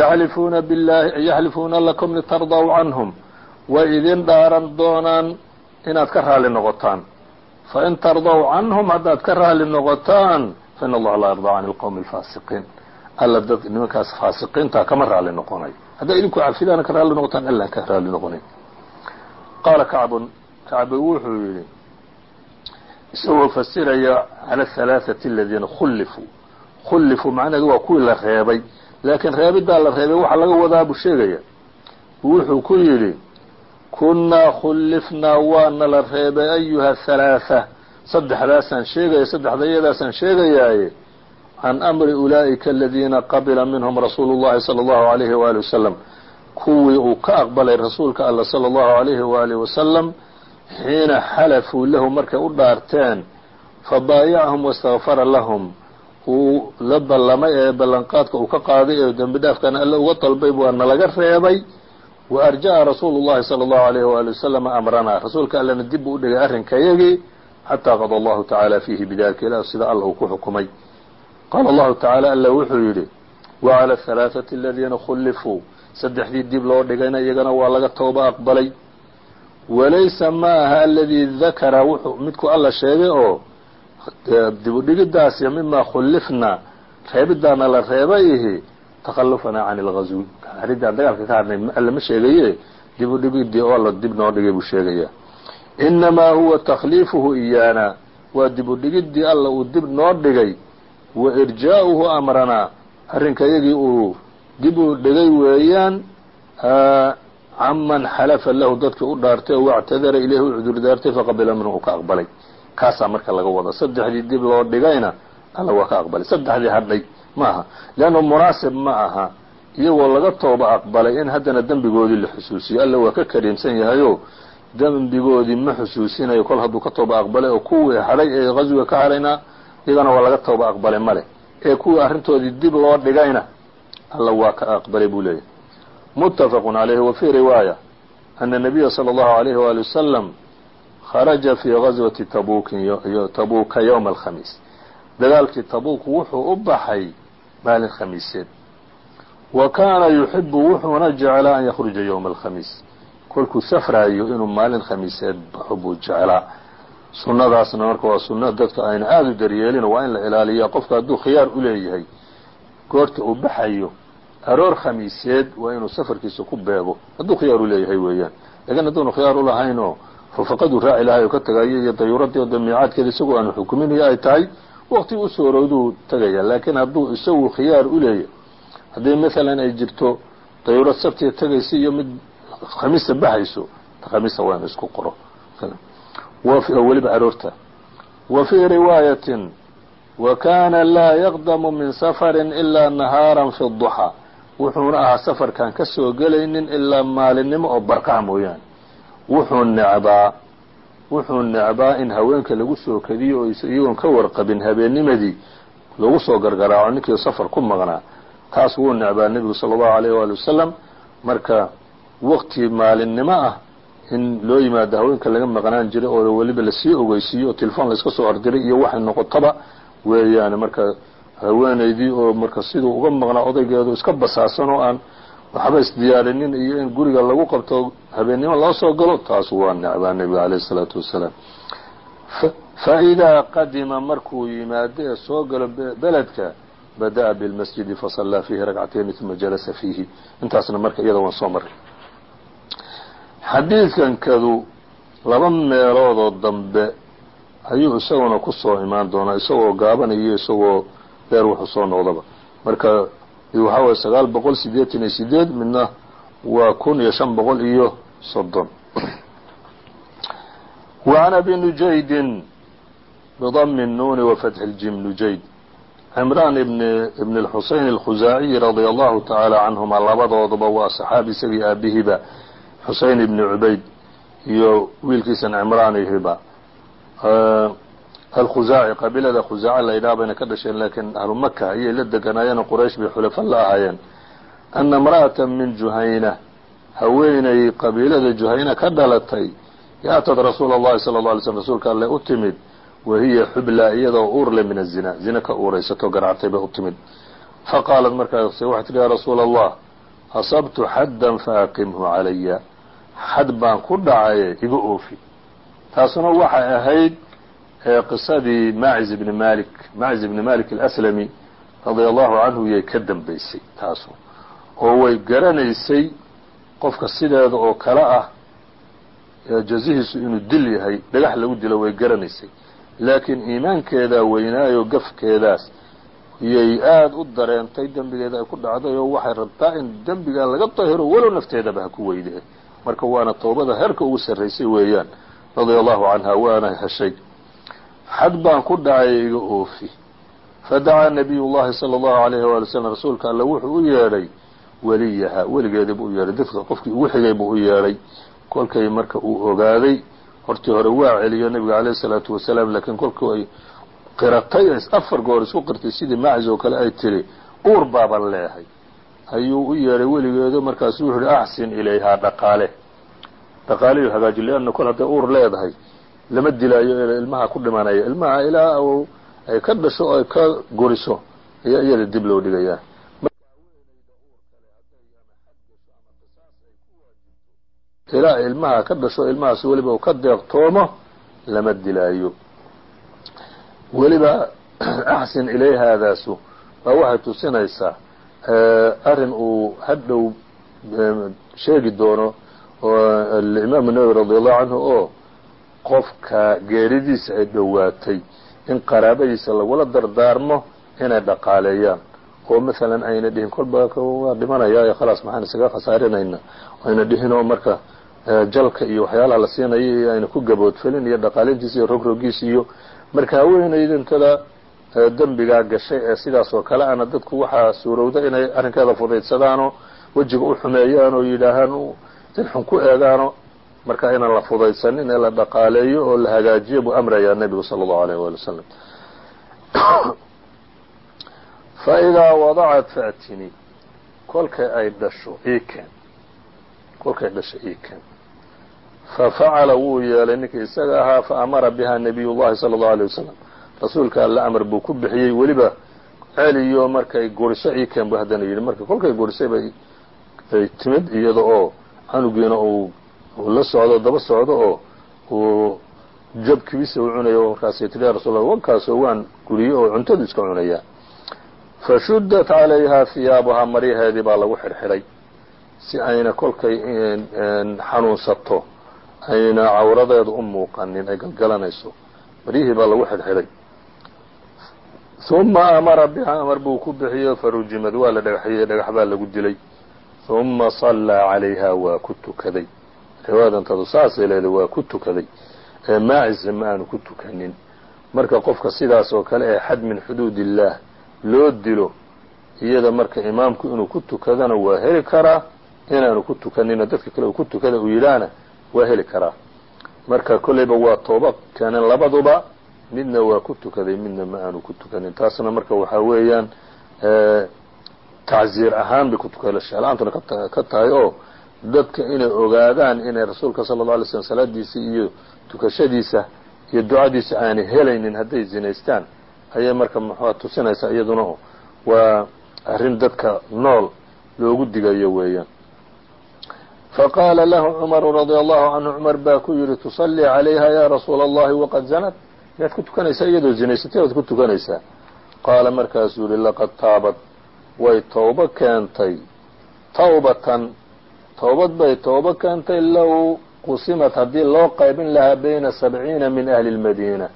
Yaxlifuuna billahi yaxlifuuna lakum litardaw canhum. Way idin dhaaran doonaan inaad ka raali noqotaan. Fain tardaw canhum haddaad ka raali noqotaan fain allaha laa yardaa can alqowmi alfaasiqiin alla dad nimankaas faasiqiinta kama raali noqonayo haddaa idinku cafidaana ka raali noqotaan allaan ka raali noqonay. Qaala kacbun kacbi wuxuu yidhi isagoo fasiraya cala halaaثati aladiina khullifuu khullifuu macnaheedu waa kuwii la reebay laakiin reebiddaa la reebay waxa laga wadaa buu sheegaya wuxuu ku yidhi kunnaa khullifnaa waana la reebay ayuha halaaثa saddexdaasaan sheegaya saddexdayadaasaan sheegayaaye can amri ulaa'ika aladiina qabila minhum rasuulu اllahi salى اllahu alayhi waali wasalam kuwii uu ka aqbalay rasuulka alla salى اllahu alayhi waalihi wasalam xiina xalafuu lahu markay u dhaarteen fabaayacahum wastakfara lahum uu la ballamay ee ballanqaadka uu ka qaaday ee dembi dhaafkana alle uga dalbay waa nalaga reebay. Wa arja'a rasuulu llahi sala allahu alayhi waali wasalam amranaa rasuulka allena dib buu u dhigay arrinkayagii xataa qada allahu tacaala fiihi bidalika ilah sida alla uu ku xukumay. Qaala allahu tacaala alla wuxuu yidhi wacala halaaثati aladiina khullifuu. Saddexdii dib loo dhigayna iyagana waa laga tooba aqbalay. Walaysa ma aha aladii dakara wuxuu midku alla sheegay oo dibudhigiddaasi mima khullifna reebidaana la reebayihi takhalufanaa can ilgazwi haridaan dagaalka ka hadnay alla ma sheegaye dibudhigidii oo alla dib noo dhigay buu sheegaya. Inamaa huwa takhliifuhu iyaana waa dibudhigidii alla uu dib noo dhigay. Wa irjaa'uhu amranaa arrinkayagii uu dib u dhigay weeyaan caman xalafa lahu dadkii u dhaartay oo wactadara ilayhi u cudur daartay faqabila minhu uu ka aqbalay kaasaa marka laga wada saddexdii dib loo dhigayna alla waa ka aqbalay. Saddexdii hadhay ma aha. Leanna munaasib ma aha iyagoo laga tooba aqbalay in haddana dembigoodii la xusuusiyo. Alla waa ka kariimsan yahayo dembigoodii ma xusuusinayo. Kol hadduu ka tooba aqbalay oo kuwii hadhay ee qaswiga ka hadhayna iyagana waa laga tooba aqbalay male. Ee kuwii arrintoodii dib loo dhigayna alla waa ka aqbalay buu leeyahy mutafaqun calayhi wa fii riwaaya ana nabiya sala allahu alayhi waali wasalam kharaja fii gazwati tabukin tabuka yowma alkhamiis dagaalkii tabuk wuxuu u baxay maalin khamiiseed wa kaana yuxibu wuxuuna jeclaa an yakhruja yowma alkhamiis kolkuu safraayo inuu maalin khamiiseed baxo buu jeclaa sunnadaasna marka waa sunna dadka ayna aada u daryeelin waa in la ilaaliya qofka hadduu khiyaar u leeyahay goorta uu baxayo aroor khamiiseed waa inuu safarkiisa ku beego hadduu khiyaar u leeyahay weeyaan lakiin hadduunu khiyaar u lahaynoo rufaqaduu raaci lahay oo ka tagayo iyo dayuuradii oo damiicaadkeeda isagoo aanu xukuminayo ay tahay waqti u soorowduu tagaya. Laakiin hadduu isagu khiyaar u leeyahay haddii maalan ay jirto dayuurad sabtiga tegaysa iyo mid khamiista baxayso khamiista waa inu isku qoro. Weliba aroorta. Wa fii riwaayatin wa kaana laa yaqdamu min safarin ilaa nahaaran fi duxaa wuxuuna ahaa safarkaan ka soo gelaynin ilaa maalinimo oo barqaha mooyaane wuxuu necbaa wuxuu necbaa in haweenka lagu soo kadiyo oo iyagoon ka warqabin habeennimadii lagu soo gargaraaco ninkii safar ku maqnaa. Taas wuu necbaa nebigu sala allahu alayh waali wasalam marka waqti maalinimo ah in loo yimaado haweenka laga maqnaan jiray oo weliba la sii ogeysiiyo oo telefoon layska soo ordiray iyo waxay noqotaba weeyaane marka haweenaydii oo marka siduu uga maqnaa odaygeedu iska basaasan oo aan waxba isdiyaarinin iyo in guriga lagu qabto habeennimo loo soo galo taas waa necbaa nebiga alayh الsalaatu wasalaam. Faidaa qadima markuu yimaado ee soo galo beledka bada'a bilmasjidi fasallaa fiihi ragcatayni uma jalasa fiihi. Intaasna marka iyada waan soo maray xadiidkankadu laba meeloodoo dambe ayuu isaguna ku soo imaan doonaa isagoo gaabanayo isagoo dheer wuxuu soo noqdaba. Marka waxaa waye sagaal boqol sideetan iyo sideed midna waa kun iyo shan boqol iyo soddon. Wacan abi nujaydin bidami nnuuni wafatxi ljim nujayd. Cimraan ibn xuseyn alkhusaaciyi radia allahu tacaala canhuma labadooduba waa saxaabi isagii aabihiiba xusein ibni cubayd iyo wiilkiisan cimraan ihiba alkhuzaaci qabiilada khusaaca la yidhaha bayna ka dhasheen laakiin ahlu maka ayay la deganaayeenoo quraysh bay xulafa la ahaayeen ana imra'ata min juhayna haweenay qabiilada juhayna ka dhalatay yaatad rasuula allahi sala alla alay slam rasuulka alle u timid wa hiya xubla iyadoo uurle min azina zina ka uuraysato garaactay bay u timid faqaalat markaase waxay tidhi yaa rasuula allah asabtu xaddan fa aqimhu calaya xad baan ku dhacaye igu oofi taasuna waxay ahayd qisadii maciz ibni malik maciz ibni malik alaslami radia allahu canhu yay ka dambaysay taasu. Oo way garanaysay qofka sideeda oo kale ah jazihiisu inuu dil yahay dhagax lagu dilo way garanaysay. Laakiin iimaankeedaa weynaayo gafkeedaas yay aada u dareentay dembigeeda ay ku dhacday oo waxay rabtaa in dembigaa laga dahiro walow nafteedaba ha ku weyde marka waana toobada heerka ugu sarraysay weeyaan radia allahu canha waana heshay xad baan ku dhacay iga oofi. Fadacaa nabiy llahi sala allahu alayhi waali slam rasuulka alle wuxuu u yeedhay weliyaha weligeeda buu u yeedhay dadka qofkii ugu xigay buu u yeedhay. Kolkay marka uu ogaaday hortii hore waa celiyo nabiga alayh isalaatu wasalaam laakiin kolkii ay qiratay afar goor isku qirtay sidii macis oo kale ay tiri uur baaban leehay. Ayuu u yeedhay weligeedu markaasu wuxu uhi axsin ilayhaa dhaqaale. Dhaqaaleyu hagaaji lianna kol hadday uur leedahay lama dilaayo ilmaha ku dhimanaya ilmaha ilaa ay ka dhasho o ay ka guriso ayaa iyada dib loo dhigayaa. Ilaa ilmaha ka dhasho ilmahaas weliba uu ka deeqtoomo lama dilaayo. Weliba axsin ilayhaadaasu baa waxay tusinaysaa arrin uu hadhow sheegi doono oo imaamu nawowi radiallahu canhu oo qofka geeridiisa ay dhowaatay in qaraabadiisa lagula dardaarmo inay dhaqaaleeyaan. Oo masalan ayna dhihin kolba waa dhimanaya khalaas maxaan isaga khasaarinayna ayna dhihin oo marka jalka iyo waxyaalaha la siinayo iyo ayna ku gaboodfelin iyo dhaqaalintiisa iyo rogrogiisa iyo marka haweenaydintada dembigaa gashay ee sidaas oo kale ana dadku waxaa suurowda inay arrinkeeda fudaydsadaanoo wejiga u xumeeyaan oo yidhaahaan in xun ku eegaano marka inaan la fudaysanin ee la dhaqaaleeyo oo la hagaajiyo buu amrayaa nebigu sala allahu alayh waali wasalam fa idaa wadacat faatini kolkay ay dhasho iikeen kolkay dhasho iikeen fafacala wuu yeelay ninkii isaga ahaa faamara biha nabiy llahi sala allahu alay wasalam rasuulka alla amar buu ku bixiyey weliba celiyo markay guriso iikeen bu haddana yidhi. Marka kolkay gurisay bay ay timid iyada oo canugiina uu la socdo daba socdo oo uu jabkiisa u cunayo markaasay tihi ya rasul allah wankaasoo waan guriyo oo cuntadu iska cunayaa fashuddat calayha hiyaabuhaa maryaheedii baa lagu xidhxidhay si ayna kolkay xanuunsato ayna cawradeedu u muuqanin ay galgalanayso maryihii baa lagu xidhxidhay uma amara biha amar buu ku bixiyo farujimad waa la dhagaxiyey dhagax baa lagu dilay. Uma sallaa calayha waa ku tukaday riwaayadantadu saasay leedahay waa ku tukaday ee maacisa ma aanu ku tukanin. Marka qofka sidaas oo kale ee xad min xuduud illaah loo dilo iyada marka imaamku inuu ku tukadana waa heli karaa inaanu ku tukanino dadka kale uu ku tukada uu yidhaahna waa heli karaa marka kolleyba waa tooba keeneen labaduba midna waa ku tukaday midna ma aanu ku tukanin. Taasna marka waxaa weeyaan tacziir ahaan bay ku tukada shalaantuna ka tahay oo dadka inay ogaadaan inay rasuulka sala alla alay slam salaadiisa iyo tukashadiisa iyo ducadiisa aanay helaynin hadday zinaystaan ayay marka muxua tusinaysaa iyaduna waa arrin dadka nool loogu digayo weeyaan. Faqaala lahu cumaru radia allahu canhu cumar baa ku yidhi tusallii calayha ya rasuula allahi waqad zanad miyaad ku tukanaysaa iyadoo zinaysatay waad ku tukanaysaa. Qaala markaasuu yihi laqad taabad way toobo keentay tawbatan towbad bay toobo keentay low qusimat haddii loo qaybin lahaa bayna sabciina min ahli lmadiina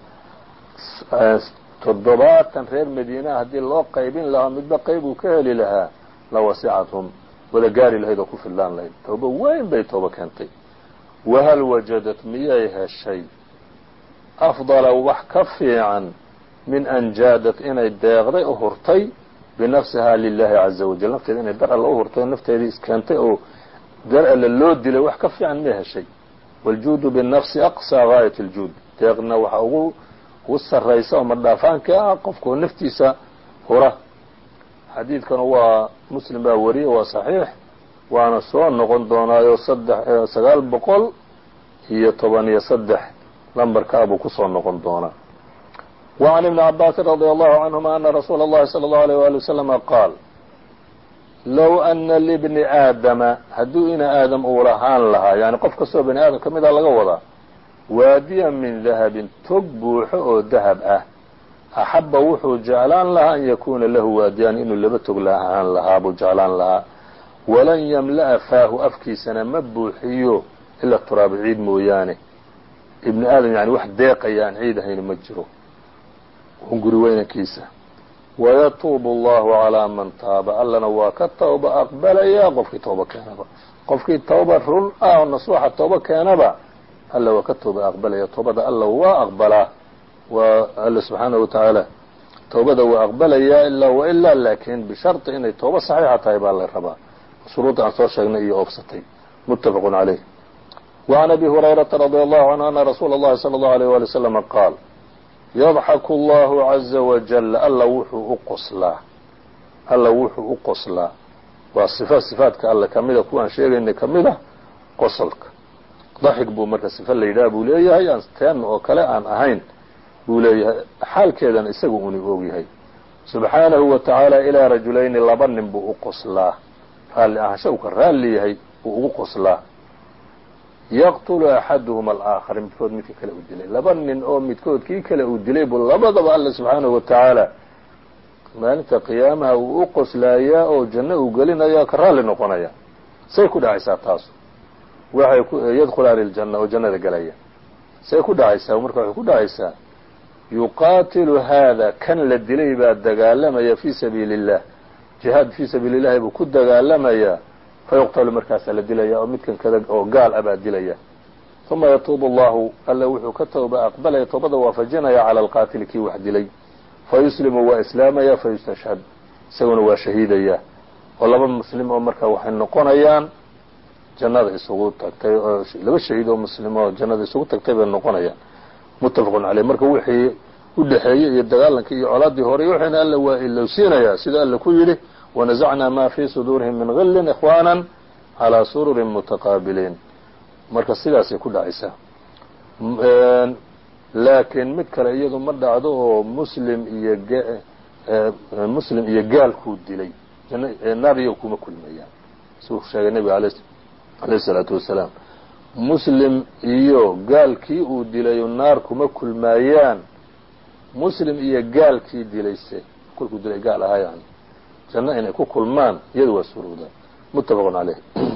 toddobaatan reer madiinaa haddii loo qaybin lahaa midba qayb ka heli lahaa la wasicathum wada gaari lahayd oo ku fidlaan lahayd toobo weyn bay toobo keentay wahal wajadat miyay heshay afdala wax ka fiican min an jaadat inay deeqday u hurtay binafsihaa lilahi caza wajal nafteeda inay dar u hurtay oo nafteedii iskeentay oo dar alle loo dilay wax ka fiican ma heshay wاljuudu binafsi aqsaa gaayat اljuud deeqna waxa ugu ugu sarraysa oo madhaafaanka ah qofkao naftiisa hura xadiidkana waa muslim baa wariyey waa saxiix waana soo noqon doonaayo saddex sagaal boqol iyo toban iyo saddex lambarkaa buu kusoo noqon doonaa وعn iبn cabاasi radي allahu canهuma ana rasuula اllahi salى اllahu alيyه wali waslama qaal low ana libni aadama hadduu ina aadam uu lahaan lahaa yani qof kastoo bani aadam ka mid a laga wadaa waadiyan min dahabin tog buuxo oo dahab ah. Axaba wuxuu jeclaan lahaa an yakuna lahu waadiyaan inuu laba tog lahaan lahaa buu jeclaan lahaa. Walan yamla'a faahu afkiisana ma buuxiyo ila turaabu ciid mooyaane. Ibni aadam yani wax deeqaya aan ciid ahayn ma jiro. Guri weynankiisa wayatuubu allahu calaa man taaba allana waa ka tooba aqbalayaa qofkii tooba keenaba qofkii tooba run ah oo nasuuxa tooba keenaba alla waa ka tooba aqbalaya toobada alla waa aqbalaa waa alla subxaana wa tacaala toobada waa aqbalayaa ilaa wa ilaa laakiin bisharti inay tooba saxiixa tahay baa la rabaa shuruudda aan soo sheegnay iyo oobsatay muttafaqun calayh wacan أبي hurayrata radia allahu canhu أن rasuula allahi sala allahu alayh waali waslama qaal yadxaku allahu caza wajal alla wuxuu u qoslaa. Alla wuxuu u qoslaa. Waa sifa sifaadka alle kamida kuwaan sheegaynay ka mid ah qosolka. Daxig buu marka sifa la yidhaha buu leeyahay aan teen oo kale aan ahayn buu leeyahay. Xaalkeedana isaga uni ogyahay subxaanahu wa tacaala ilaa rajulayni laba nin buu u qoslaa. Raalli ahaansha uu ka raalli yahay buu ugu qoslaa yaqtulu axaduhuma alaakhar midkood midka kale uu dilay. Laba nin oo midkood kii kale uu dilay buu labadaba alle subxaanahu watacaala maalinta qiyaamaha uu u qoslaayaa oo janno uu gelinaya ka raalli noqonaya. Say ku dhacaysaa taasu waxay yadkhulaani ljanna oo jannada gelaya say ku dhacaysaa marka waxay ku dhacaysaa yuqaatilu haada kan la dilay baa dagaalamaya fii sabiili illah jihaad fii sabiili illahi buu ku dagaalamayaa fayuqtalu markaasaa la dilaya oo midkan kada oo gaal ah baa dilaya uma yatuubu allahu alla wuxuu ka tooba aqbalaya toobada waafajinaya cala alqaatili kii wax dilay fayuslimu waa islaamaya fayustashhad isaguna waa shahiidaya oo laba muslim oo marka waxay noqonayaan jannada isugu tagtay oo laba shahiid oo muslim oo jannada isugu tagtay bay noqonayaan muttafaqun caleyh marka wixii u iyo dagaalankii iyo colaadii hore waxayna alla waa ilowsiinayaa sida alla ku yidhi wanazacnaa ma fii suduurihim min gillin ikhwaana calaa sururin mutaqaabiliin marka sidaasay ku dhacaysaa laakiin mid kale iyadu ma dhacdo oo muslim iyo muslim iyo gaalkuu dilay naariyo kuma kulmayaan suu sheegay nebiga aleyh isalaatu wasalaam muslim iyo gaalkii uu dilayo naar kuma kulmaayaan muslim iyo gaalkii dilayse kolkuu dilay gaal ahaa yani janno inay ku kulmaan iyadu waa suurowdaa muttafaqun caleyh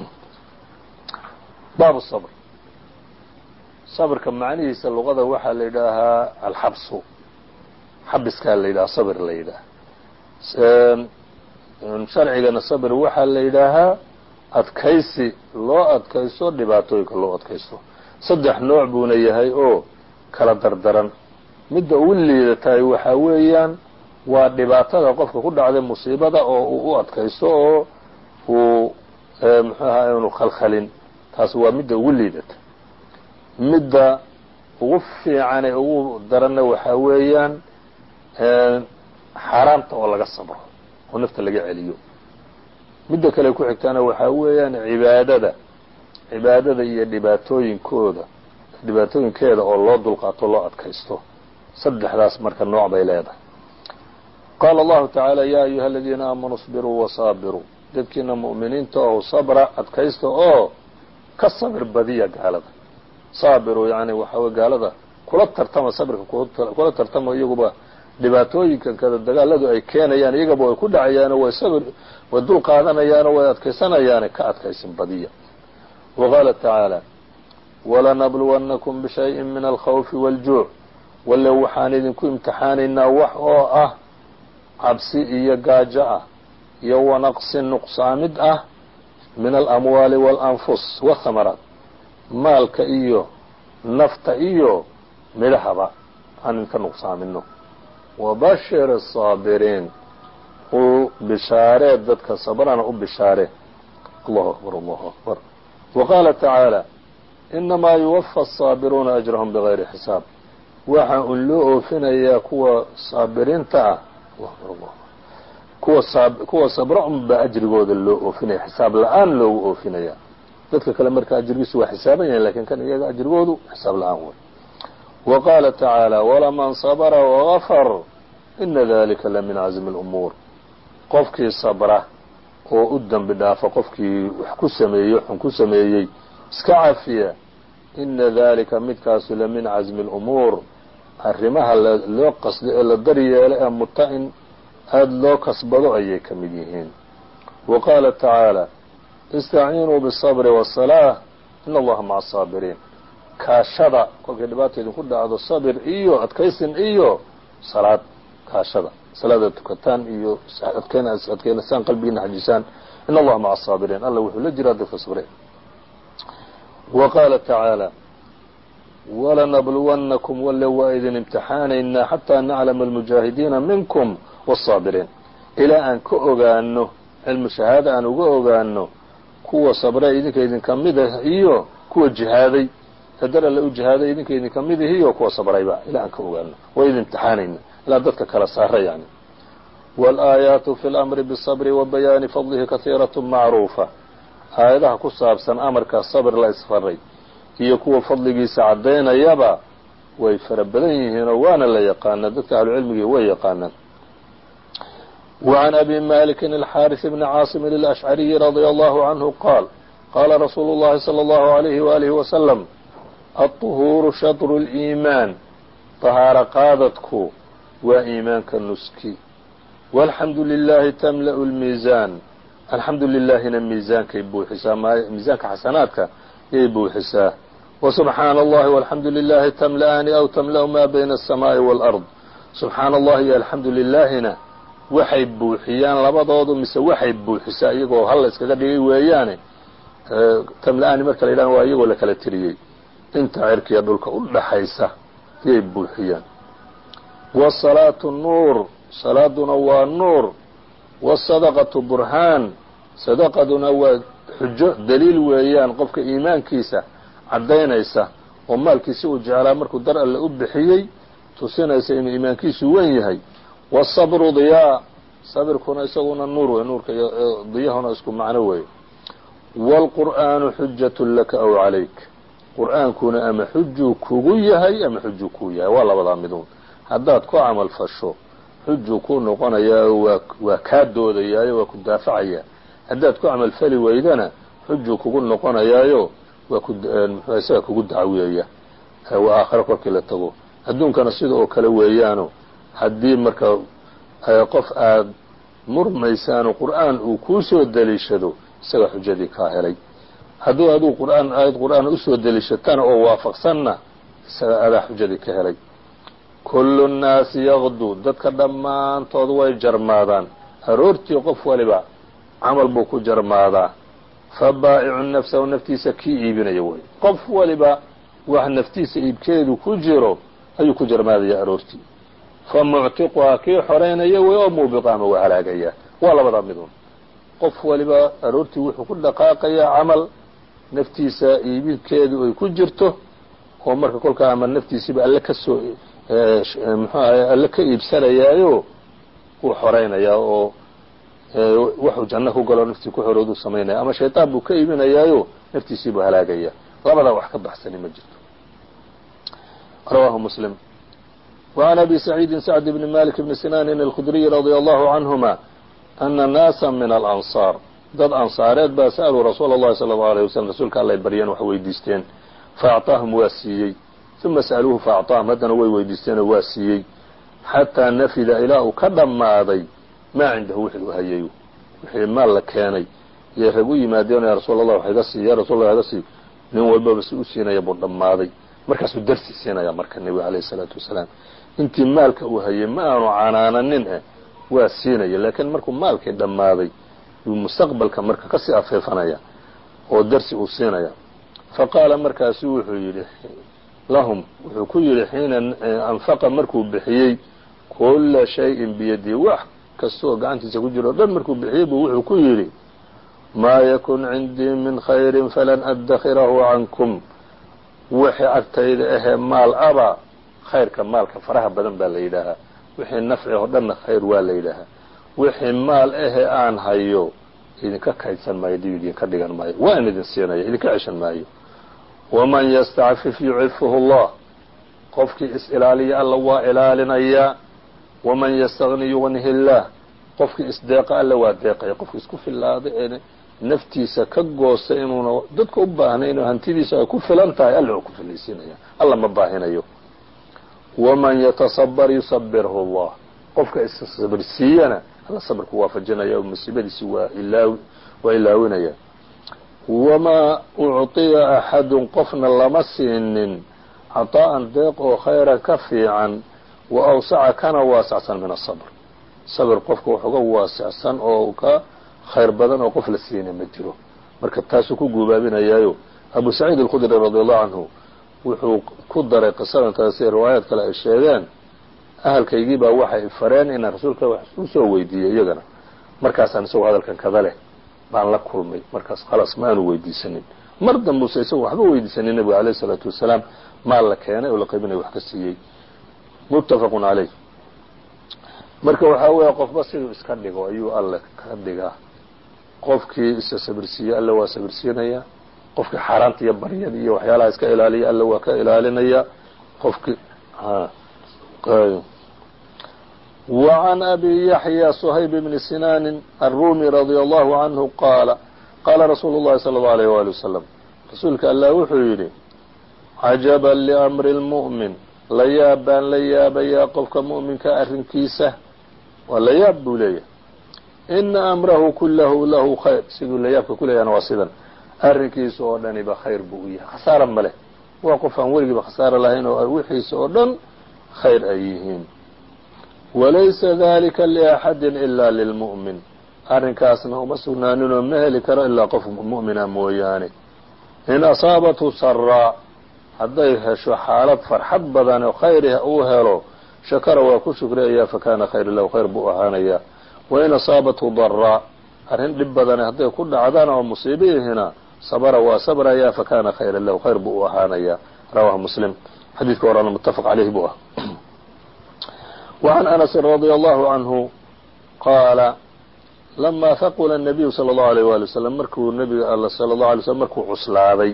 baabu sabr. Sabrka macnihiisa luqada waxaa la yidhaahaa alxabsu. Xabiskaa la yidhaha sabr la yidhaha sharcigana sabr waxaa la yidhaahaa adkaysi loo adkaysto dhibaatooyinka loo adkaysto. Saddex nooc buuna yahay oo kala dardaran. Midda ugu liidatahay waxaa weeyaan waa dhibaatada qofka ku dhacday musiibada oo uu u adkaysto oo uu muxuu ahaa inu khalkhalin. Taas waa midda ugu liidata. Midda ugu fiicane ugu daranna waxaa weeyaan xaaraamta oo laga sabro oo nafta laga celiyo. Midda kale ku xigtaana waxaa weeyaan cibaadada cibaadada iyo dhibaatooyinkooda dhibaatooyinkeeda oo loo dulqaato loo adkaysto. Saddexdaas marka nooc bay leedahay qaala allahu tacaala yaa ayuha aladiina aamanuu sbiruu wasaabiruu dadkiina mu'miniinta oo sabra adkaysta oo ka sabir badiya gaalada saabiruu yani waxaawey gaalada kula tartama sabirka kula tartama iyaguba dhibaatooyinkan kada dagaaladu ay keenayaan iyagaba way ku dhacayaano way dul qaadanayaano way adkaysanayaane ka adkaysin badiya wa tacaala walanabluwannakum bishayin min alkhawfi wاljuuc walle waxaan idinku imtixaanaynaa wax oo ah cabsi iyo gaajo ah iyo wanaqsin nuqsaamid ah min alamwaali walanfus wahamaraat maalka iyo nafta iyo midhahaba aan inka nuqsaamino wabashir asaabiriin u bishaaree dadka sabrana u bishaare. Allahu akbar allahu akbar. Wa qaala tacaala inamaa yuwafa asaabiruuna ajrahum bigayri xisaab. Waxaa un loo oofinayaa kuwa saabiriinta ah kuwa sabra un baa ajrigooda loo oofinaya xisaab la'aan loogu oofinaya. Dadka kale marka ajrigiisu waa xisaaban yahin laakiin kan iyaga ajrigoodu xisaab la'aan wey wa tacaala walaman sabra wagafar ina dalika la min cazmi اlumuur qofkii sabra oo u dembi dhaafa qofkii wax ku sameeyey xun ku sameeyey iska cafiya ina dalika midkaasu la min cazmi اlumuur arrimaha loo qasday ee la daryeelo ee muta in aada loo kasbado ayay ka mid yihiin wa qaala tacaala istaciinuu biالصabri wالsalaaة in allaha maca asaabiriin kaashada kolkay dhibaata idinku dhacdo sabir iyo adkaysin iyo salaad kaashada salaada tukataan iyo adkeynasaan qalbigiina xajisaan in allaha maca asaabiriin alla wuxuu la jiraa dadka sabre wa qaala tacaala walanabluwannakum walle waa idin imtixaanaynaa xataa naclama almujaahidiina minkum wالصaabiriin ilaa aan ka ogaano cilmu shahaada aan uga ogaano kuwa sabre idinka idinka mid ah iyo kuwa jihaaday kadar alle u jihaaday idinka idinka mid ah iyo kuwa sabrayba ilaa aan ka ogaano waa idin imtixaanayna ilaa dadka kala saara yani wاlaayaatu fi اlamri bالصabri wa bayaani fadlihi kahiiraة macruufa aayadaha ku saabsan amarka sabr la isfaray iyo kuwa fadligiisa caddaynayaba way fara badan yihiinoo waana la yaqaanaa dadka ahlucilmigii way yaqaanaan وعن أbي مالك الحاrث بن cاaصم الأشعري رضي الله عنه qاaل qاla رsuuل اللhi صلى الله عليه وآله وسلم الطهوur شhaطر الإيمان طهاaro qaadadku waa iimaanka nuski والحamdu للahi تملأ الميزان alxamdu لilahina miizaankay buuxisaa miizaanka xasanaadka yay buuxisaa وسubحaan الlahi والحamdu للahi تملأani أو تملأ ma byna السماءi والأرض subxaan الlahi iyo alxamdu لilahina waxay buuxiyaan labadoodu mise waxay buuxisaa iyagoo halla iskaga dhigay weeyaane tamla-aani marka la yidhaha waa iyagoo la kala tiriyey inta cirkiya dhulka u dhaxaysa yay buuxiyaan wasalaatu nuur salaaduna waa nuur wasadaqatu burhaan sadaqaduna waa xujo daliil weeyaan qofka iimaankiisa caddaynaysa oo maalkiisi uu jeclaa markuu dar alle u bixiyey tusinaysa inuu iimaankiisu wen yahay. Waasabru diyaa sabirkuna isaguna nuur wey nuurka iyo diyahuna isku macno weeye waalqur'aanu xujatun laka aw calayk. Qur'aankuna ama xujuu kugu yahay ama xujuu kuu yahay? Waa labadaa miduun haddaad ku camal fasho xujuu kuu noqonayaa oo waa kaa doodayaayo waa ku daafacayaa haddaad ku camalfali waydana xujuu kugu noqonayaayo waa ku isaga kugu dacweeya waa aakhiro korkii la tago. Adduunkana sida oo kale weeyaano haddii marka qof aad murmaysaano qur'aan uu kuu soo deliishado isaga xujadii kaa helay. Hadduu aduu qur'aan aayad qur'aan u soo deliishatana oo waafaqsanna isaga adaa xujadii ka helay. Kullu nnaasi yaqdu dadka dhammaantood way jarmaadaan. Aroortii qof waliba camal buu ku jarmaadaa fa baa'icu nafsahu naftiisa kii iibinaya way. Qof waliba wax naftiisa iibkeedu ku jiro ayuu ku jarmaadaya aroortii. Fa muctiquhaa kii xoreynaya way oo muubiqa ama waa halaagaya. Waa labadaa midun qof waliba aroortii wuxuu ku dhaqaaqayaa camal naftiisa iibinkeedu ay ku jirto oo marka kolkaa ama naftiisiiba alle ka soo muxuu ahay alle ka iibsanayaayo wuu xoreynayaa oo wuxuu janno ku galo naftii ku xorooduu samaynaya ama shayطaan buu ka iibinayaayo naftiisiibuu halaagaya labadaa wax ka baxsani ma jirto rawahu muslim وعن أbي سعيد سعد بن مالك بن سنان الخdري رضي الله عنهما أن ناaسا من الأنصار dad ansaareed baa sa'aluu rasuula اllahi salى اllahu alيه waslm rasuulka allay baryeen wax weydiisteen faacطaahum waa siiyey uma sa'aluuhu faacطaahum haddana way weydiisteenoo waa siiyey xataa nafida ilaa uu ka dhammaaday maa cindahu wixii uu hayay. Wixii maal la keenay. Yay rag u yimaadeen ya rasuul allah wax iga sii ya rasul allah iga sii. Nin walbaba si u buu dhammaaday. Markaasuu darsi siinaya marka nebiga alayh الsalaatu wasalaam. Intii maalka uu hayay ma aanu canaananin eh. Waa siinaya laakiin markuu maalkii dhammaaday yuu mustaqbalka marka ka sii afeefanaya oo darsi uu siinaya. Faqaala markaasu wuxuu yidhi lahum wuxuu ku yidhi xiina anfaqa markuu bixiyey kula shayin biyadii wax kastaoo gacantiisa ku jiro dhan markuu bixiyey buu wuxuu ku yidhi maa yakun cindii min khayrin falan addakhirahu cankum. Wixii agtayda ahee maal aba khayrka maalka faraha badan baa la yidhaahaa wixii nafci oo dhanna khayr waa la yidhaahaa wixii maal ahe aan hayo idinka kaydsan maayo dib idinka dhigan maayo waa in idin siinaya idinka ceshan maayo. Waman yastacfif yucifuhu allah. Qofkii is-ilaaliya alla waa ilaalinayaa waman yastagni yugnihi illaah qofkii isdeeqa alla waa deeqaya qofkii isku filaada ee naftiisa ka goosta inuuna dadka u baahnayn oo hantidiisa ay ku filan tahay alla oo ku filaysiinaya alla ma baahinayo waman yatasabar yusabirhu allah qofka issabirsiiyana alla sabrku waafajinaya oo musiibadiisi waa ilaawi waa ilaawinaya wamaa ucطiya axadun qofna lama siinin caطaa'an deeq oo khayran ka fiican wa awsaca kana waasacsan min asabr sabr qofka wax uga waasicsan oo ka khayr badan oo qof la siina ma jiro marka taasuu ku guubaabinayaayo abu saciid alkhudri radi allahu canhu wuxuu ku daray qisadan taasi riwaayaad kale ay sheegeen ahalkaygii baa waxay fareen inaan rasuulka wax u soo weydiiyey iyagana markaasaan isagoo hadalkan kada leh baan la kulmay markaas khalaas ma aanu weydiisanin mar dambuse isagoo waxba weydiisanin nebiga alayh isalaatu wasalaam maal la keenay oo la qaybinaya wax ka siiyey muttafaqun caleyh marka waxaa weeye qofba siduu iska dhigo ayuu alle ka dhigaa qofkii isa sabirsiiye alle waa sabirsiinaya qofkii xaaraanta iyo baryada iyo waxyaalaha iska ilaaliya alle waa ka ilaalinaya qofkii وعن أbي يحيى صhayب بن سنان الرومي رضي الله عنه qاaل qاla رsuuل اللhi صلى الله عليه وaلي وسلم rasuulka allah wuxuu yidhi عaجبا لأمri المؤمن la yaab baan la yaabayaa qofka mu'minka arrinkiisa. Waa la yaab buu leeyahay. Ina amrahu kullahu lahu khayr. Siduu la yaabka leeyahana waa sidan. Arrinkiisa oo dhaniba khayr buu u yahay. Khasaara ma leh. Waa qof aan weligiiba khasaaro lahayn oo wixiisa oo dhan khayr ay yihiin. Walaysa dalika liaxadin ilaa lilmu'min arrinkaasna uma sugnaaninoo ma heli karo ilaa qof mu'mina mooyaane. In asaabathu saraa hadday hesho xaalad farxad badan oo khayri uu helo shakara waa ku shukriyayaa fakaana khayra lahu khayr buu ahaanayaa wain asaabathu daraa arrin dhib badane hadday ku dhacdana oo musiibihihina sabra waa sabrayaa fakaana khayra lahu khayr buu u ahaanayaa rawahu muslim. Xadiidka horana mutafaq caleyh buu ah. Wacan anasin radia allahu canhu qaala lama haqula nabiyu sala allahu alayh wali wasalam markuu nabiga alla sala allahu alay slm markuu cuslaaday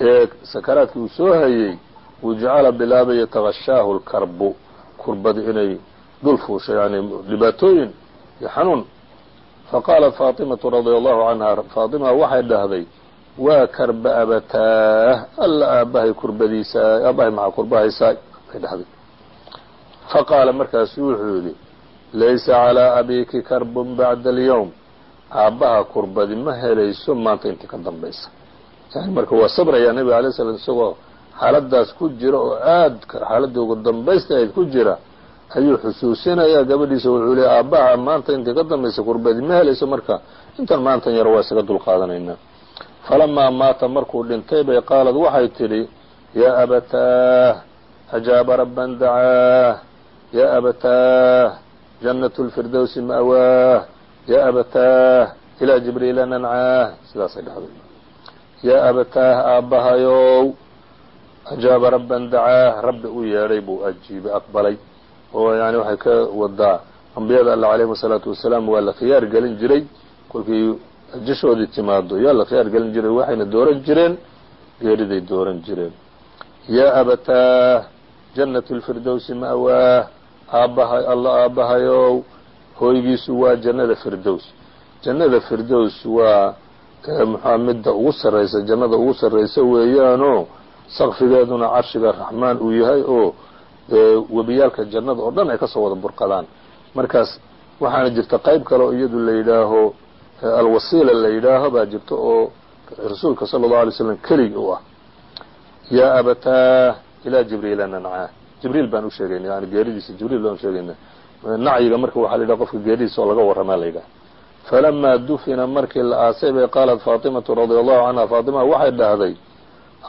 ee sakaraadkii uu soo hayey uu jacala bilaabay yatagashaahu lkarbu kurbadi inay dul fuusho yani dhibaatooyin iyo xanuun. Faqaalat faatimatu radia allahu canha faatima waxay dhahday waa karba abataah alla aabbahay kurbadiisaa aabbahay maxaa kurbahaysaa bay dhahday. Faqaala markaasu wuxuu yidhi laysa calaa abiiki karbun bacda alyowm aabbaha kurbadi ma helayso maanta intii ka dambaysa yani marka waa sabrayaa nebiga alay slam isagoo xaaladaas ku jira oo aad xaaladii ugu dambaysta ayd ku jira ayuu xusuusinayaa gabadhiisa wuxuu leey aabbaha maanta intii ka dambaysa kurbadi ma helayso marka intan maantan yar waa isaga dul qaadanaynaa falamaa maata markuu dhintay bay qaalad waxay tidhi yaa abataah ajaaba rabban dacaah ya abataah janat lfirdowsi ma'waah ya abataah ilaa jibriila nancaah sidaasay dhahday yaa abataah aabbahayow ajaaba rabban dacaah rabbi u yeedhay buu ajiibay aqbalay. Oo yani waxay ka wadaa ambiyada alla calayhim asalaatu wasalaam waa la khiyaar gelin jiray. Kolkii jashoodii timaado yaa la khiyaar gelin jiray waxayna dooran jireen. Geeriday dooran jireen. Yaa abataah janat lfirdowsi ma'waah aabbahay alla aabbahayow hooygiisu waa jannada firdows jannada firdows waa muxua midda ugu sarraysa jannada ugu sarraysa weeyaanoo sakfigeeduna carshiga raxmaan uu yahay oo webiyaalka jannada oo dhan ay ka soo wada burqadaan. Markaas waxaana jirta qayb kale oo iyadu la yidhaaho alwasiila la yidhaaho baa jirta oo rasuulka sala allau alay slam keligi u ah. Yaa abataa ilaa jibriila nancaa jibriil baan u yani geeridiisa jibriil baan usheegayna nacyiga marka waxaa la yidhaha qofka geeridiisa oo laga warramaa la yidhaha falamaa dufina markii la aasay bay qaalat faatimatu radia allahu canha faatima waxay dhahday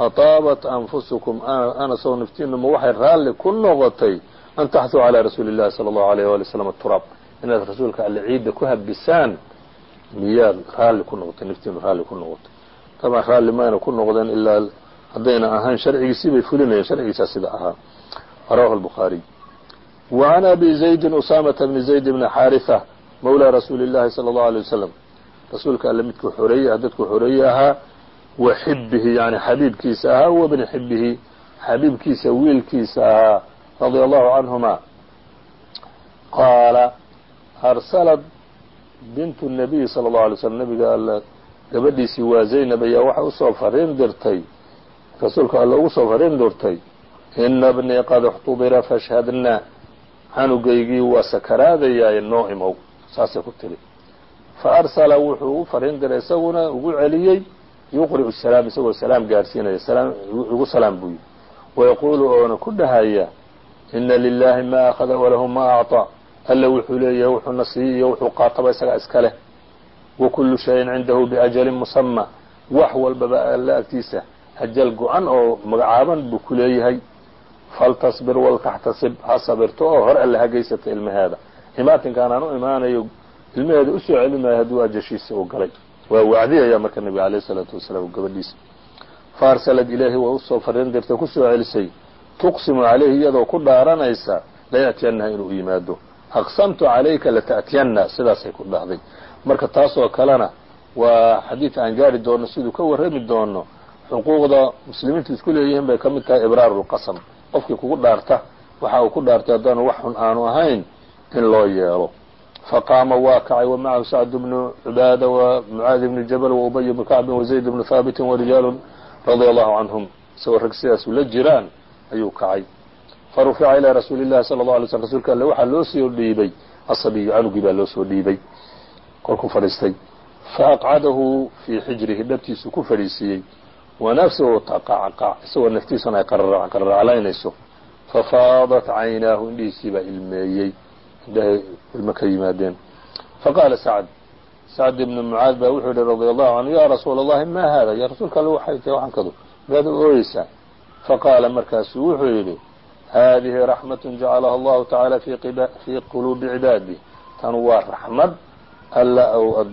ataabat anfusukum anasow naftiinuma waxay raalli ku noqotay an taxtuu calaa rasuuli llahi sala allahu alayh wali slam turaab inaad rasuulka alle ciidda ku habisaan miyaad raalli ku noqotay naftiinu raalli ku noqotay taban raalli mayna ku noqdeen ilaa haddayna ahayn sharcigiisii bay fulinayeen sharcigiisaa sida ahaa rawahu lbukhaariy wa can abi zaydin usaamata bni zayd bni xaarisa mawlaa rasuuli llahi sala allahu alay wasalam rasuulka alle midkuu xoreeyey ah dadkuu xoreeye ahaa wa xibihi yani xabiibkiisa ahaa wa bni xibihi xabiibkiisa wiilkiisa ahaa radia allahu canhuma qaala arsalad bintu nabiy sala allahu alay slam nabiga alle gabadhiisii waa zaynab ayaa waxay u soo fariin dirtay. Rasuulka alle ugu soo fariin dirtay ina bnii qad اxtudira fashhadna. Canugaygii waa sakaraadayaa noo imow saasay ku tiri. Faarsala wuxuu u fariin diray isaguna ugu celiyey yuqri'u salaam isagoo salaam gaadhsiinaya ugu salaam buu yihi wayaquulu oona ku dhahaya ina lilahi ma akhada walahu ma acطى alla wuxuu leeyahay wuxuuna siiy iyo wuxuu qaataba isagaa iska leh. Wa kulu shayin cindahu biajalin musama wax walbaba alla agtiisa ajal go-an oo magacaaban buu ku leeyahay. Faltasbir waltaxtasib ha sabirto oo hor alle ha geysata ilmaheeda imaatinkaan aan u imaanayo ilmaheeda u soo celi maayo hadduu ajashiisa u galay. Waa wacdiyaya marka nabiga alayh isalaatu wasalaam gabadhiisa. Faarsalad ilaahi waa u soo fariin dirtay ku soo celisay. Tuqsimu calayhi iyadoo ku dhaaranaysa laya'tiyanaha inuu yimaado. Aqsamtu calayka lata'tiyanna sidaasay ku dhahday marka taasoo kalena waa xadiid aan gaari doono siduu ka warrami doono xuquuqda muslimiintu isku leeyihiin bay ka mid tahay ibraaru lqasam qofkii kugu dhaarta waxa uu ku dhaartay haddaanu wax xun aanu ahayn in loo yeelo. Faqaama waa kacay wa macahu sacd bnu cubaada wa mucaadi bni jabal wa ubay bnu kacbin wa zayd bnu haabitin wa rijaalun radia allahu canhum. Isagoo rag sidaasu la jiraan ayuu kacay. Farufica ilaa rasuuli llahi sala allau alay slm rsulka alle waxaa loo soo dhiibay. Asabiyu canugii baa loo soo dhiibay. Kolkuu fadhiistay. Faaqcadahu fii xijrihi dhabtiisu ku fadhiisiiyey. Wa nafsuhu taqacqac isagoo naftiisuna ay qararaclaynayso fafaadat caynaahu indhihiisii baa ilmeeyey indhahay ilmo ka yimaadeen? Faqaala sacd sacd ibnu mucaad baa wuxuu yihi radia allahu canhu ya rasuula allahi ma hada ya rasuulka alle waxay tahay waxaan kadu miyaad u ooyeysaa faqaala markaasuu wuxuu yidhi hadihi raxmat jacalaha allahu tacaala fii quluubi cibaadih tan waa raxmad alla ou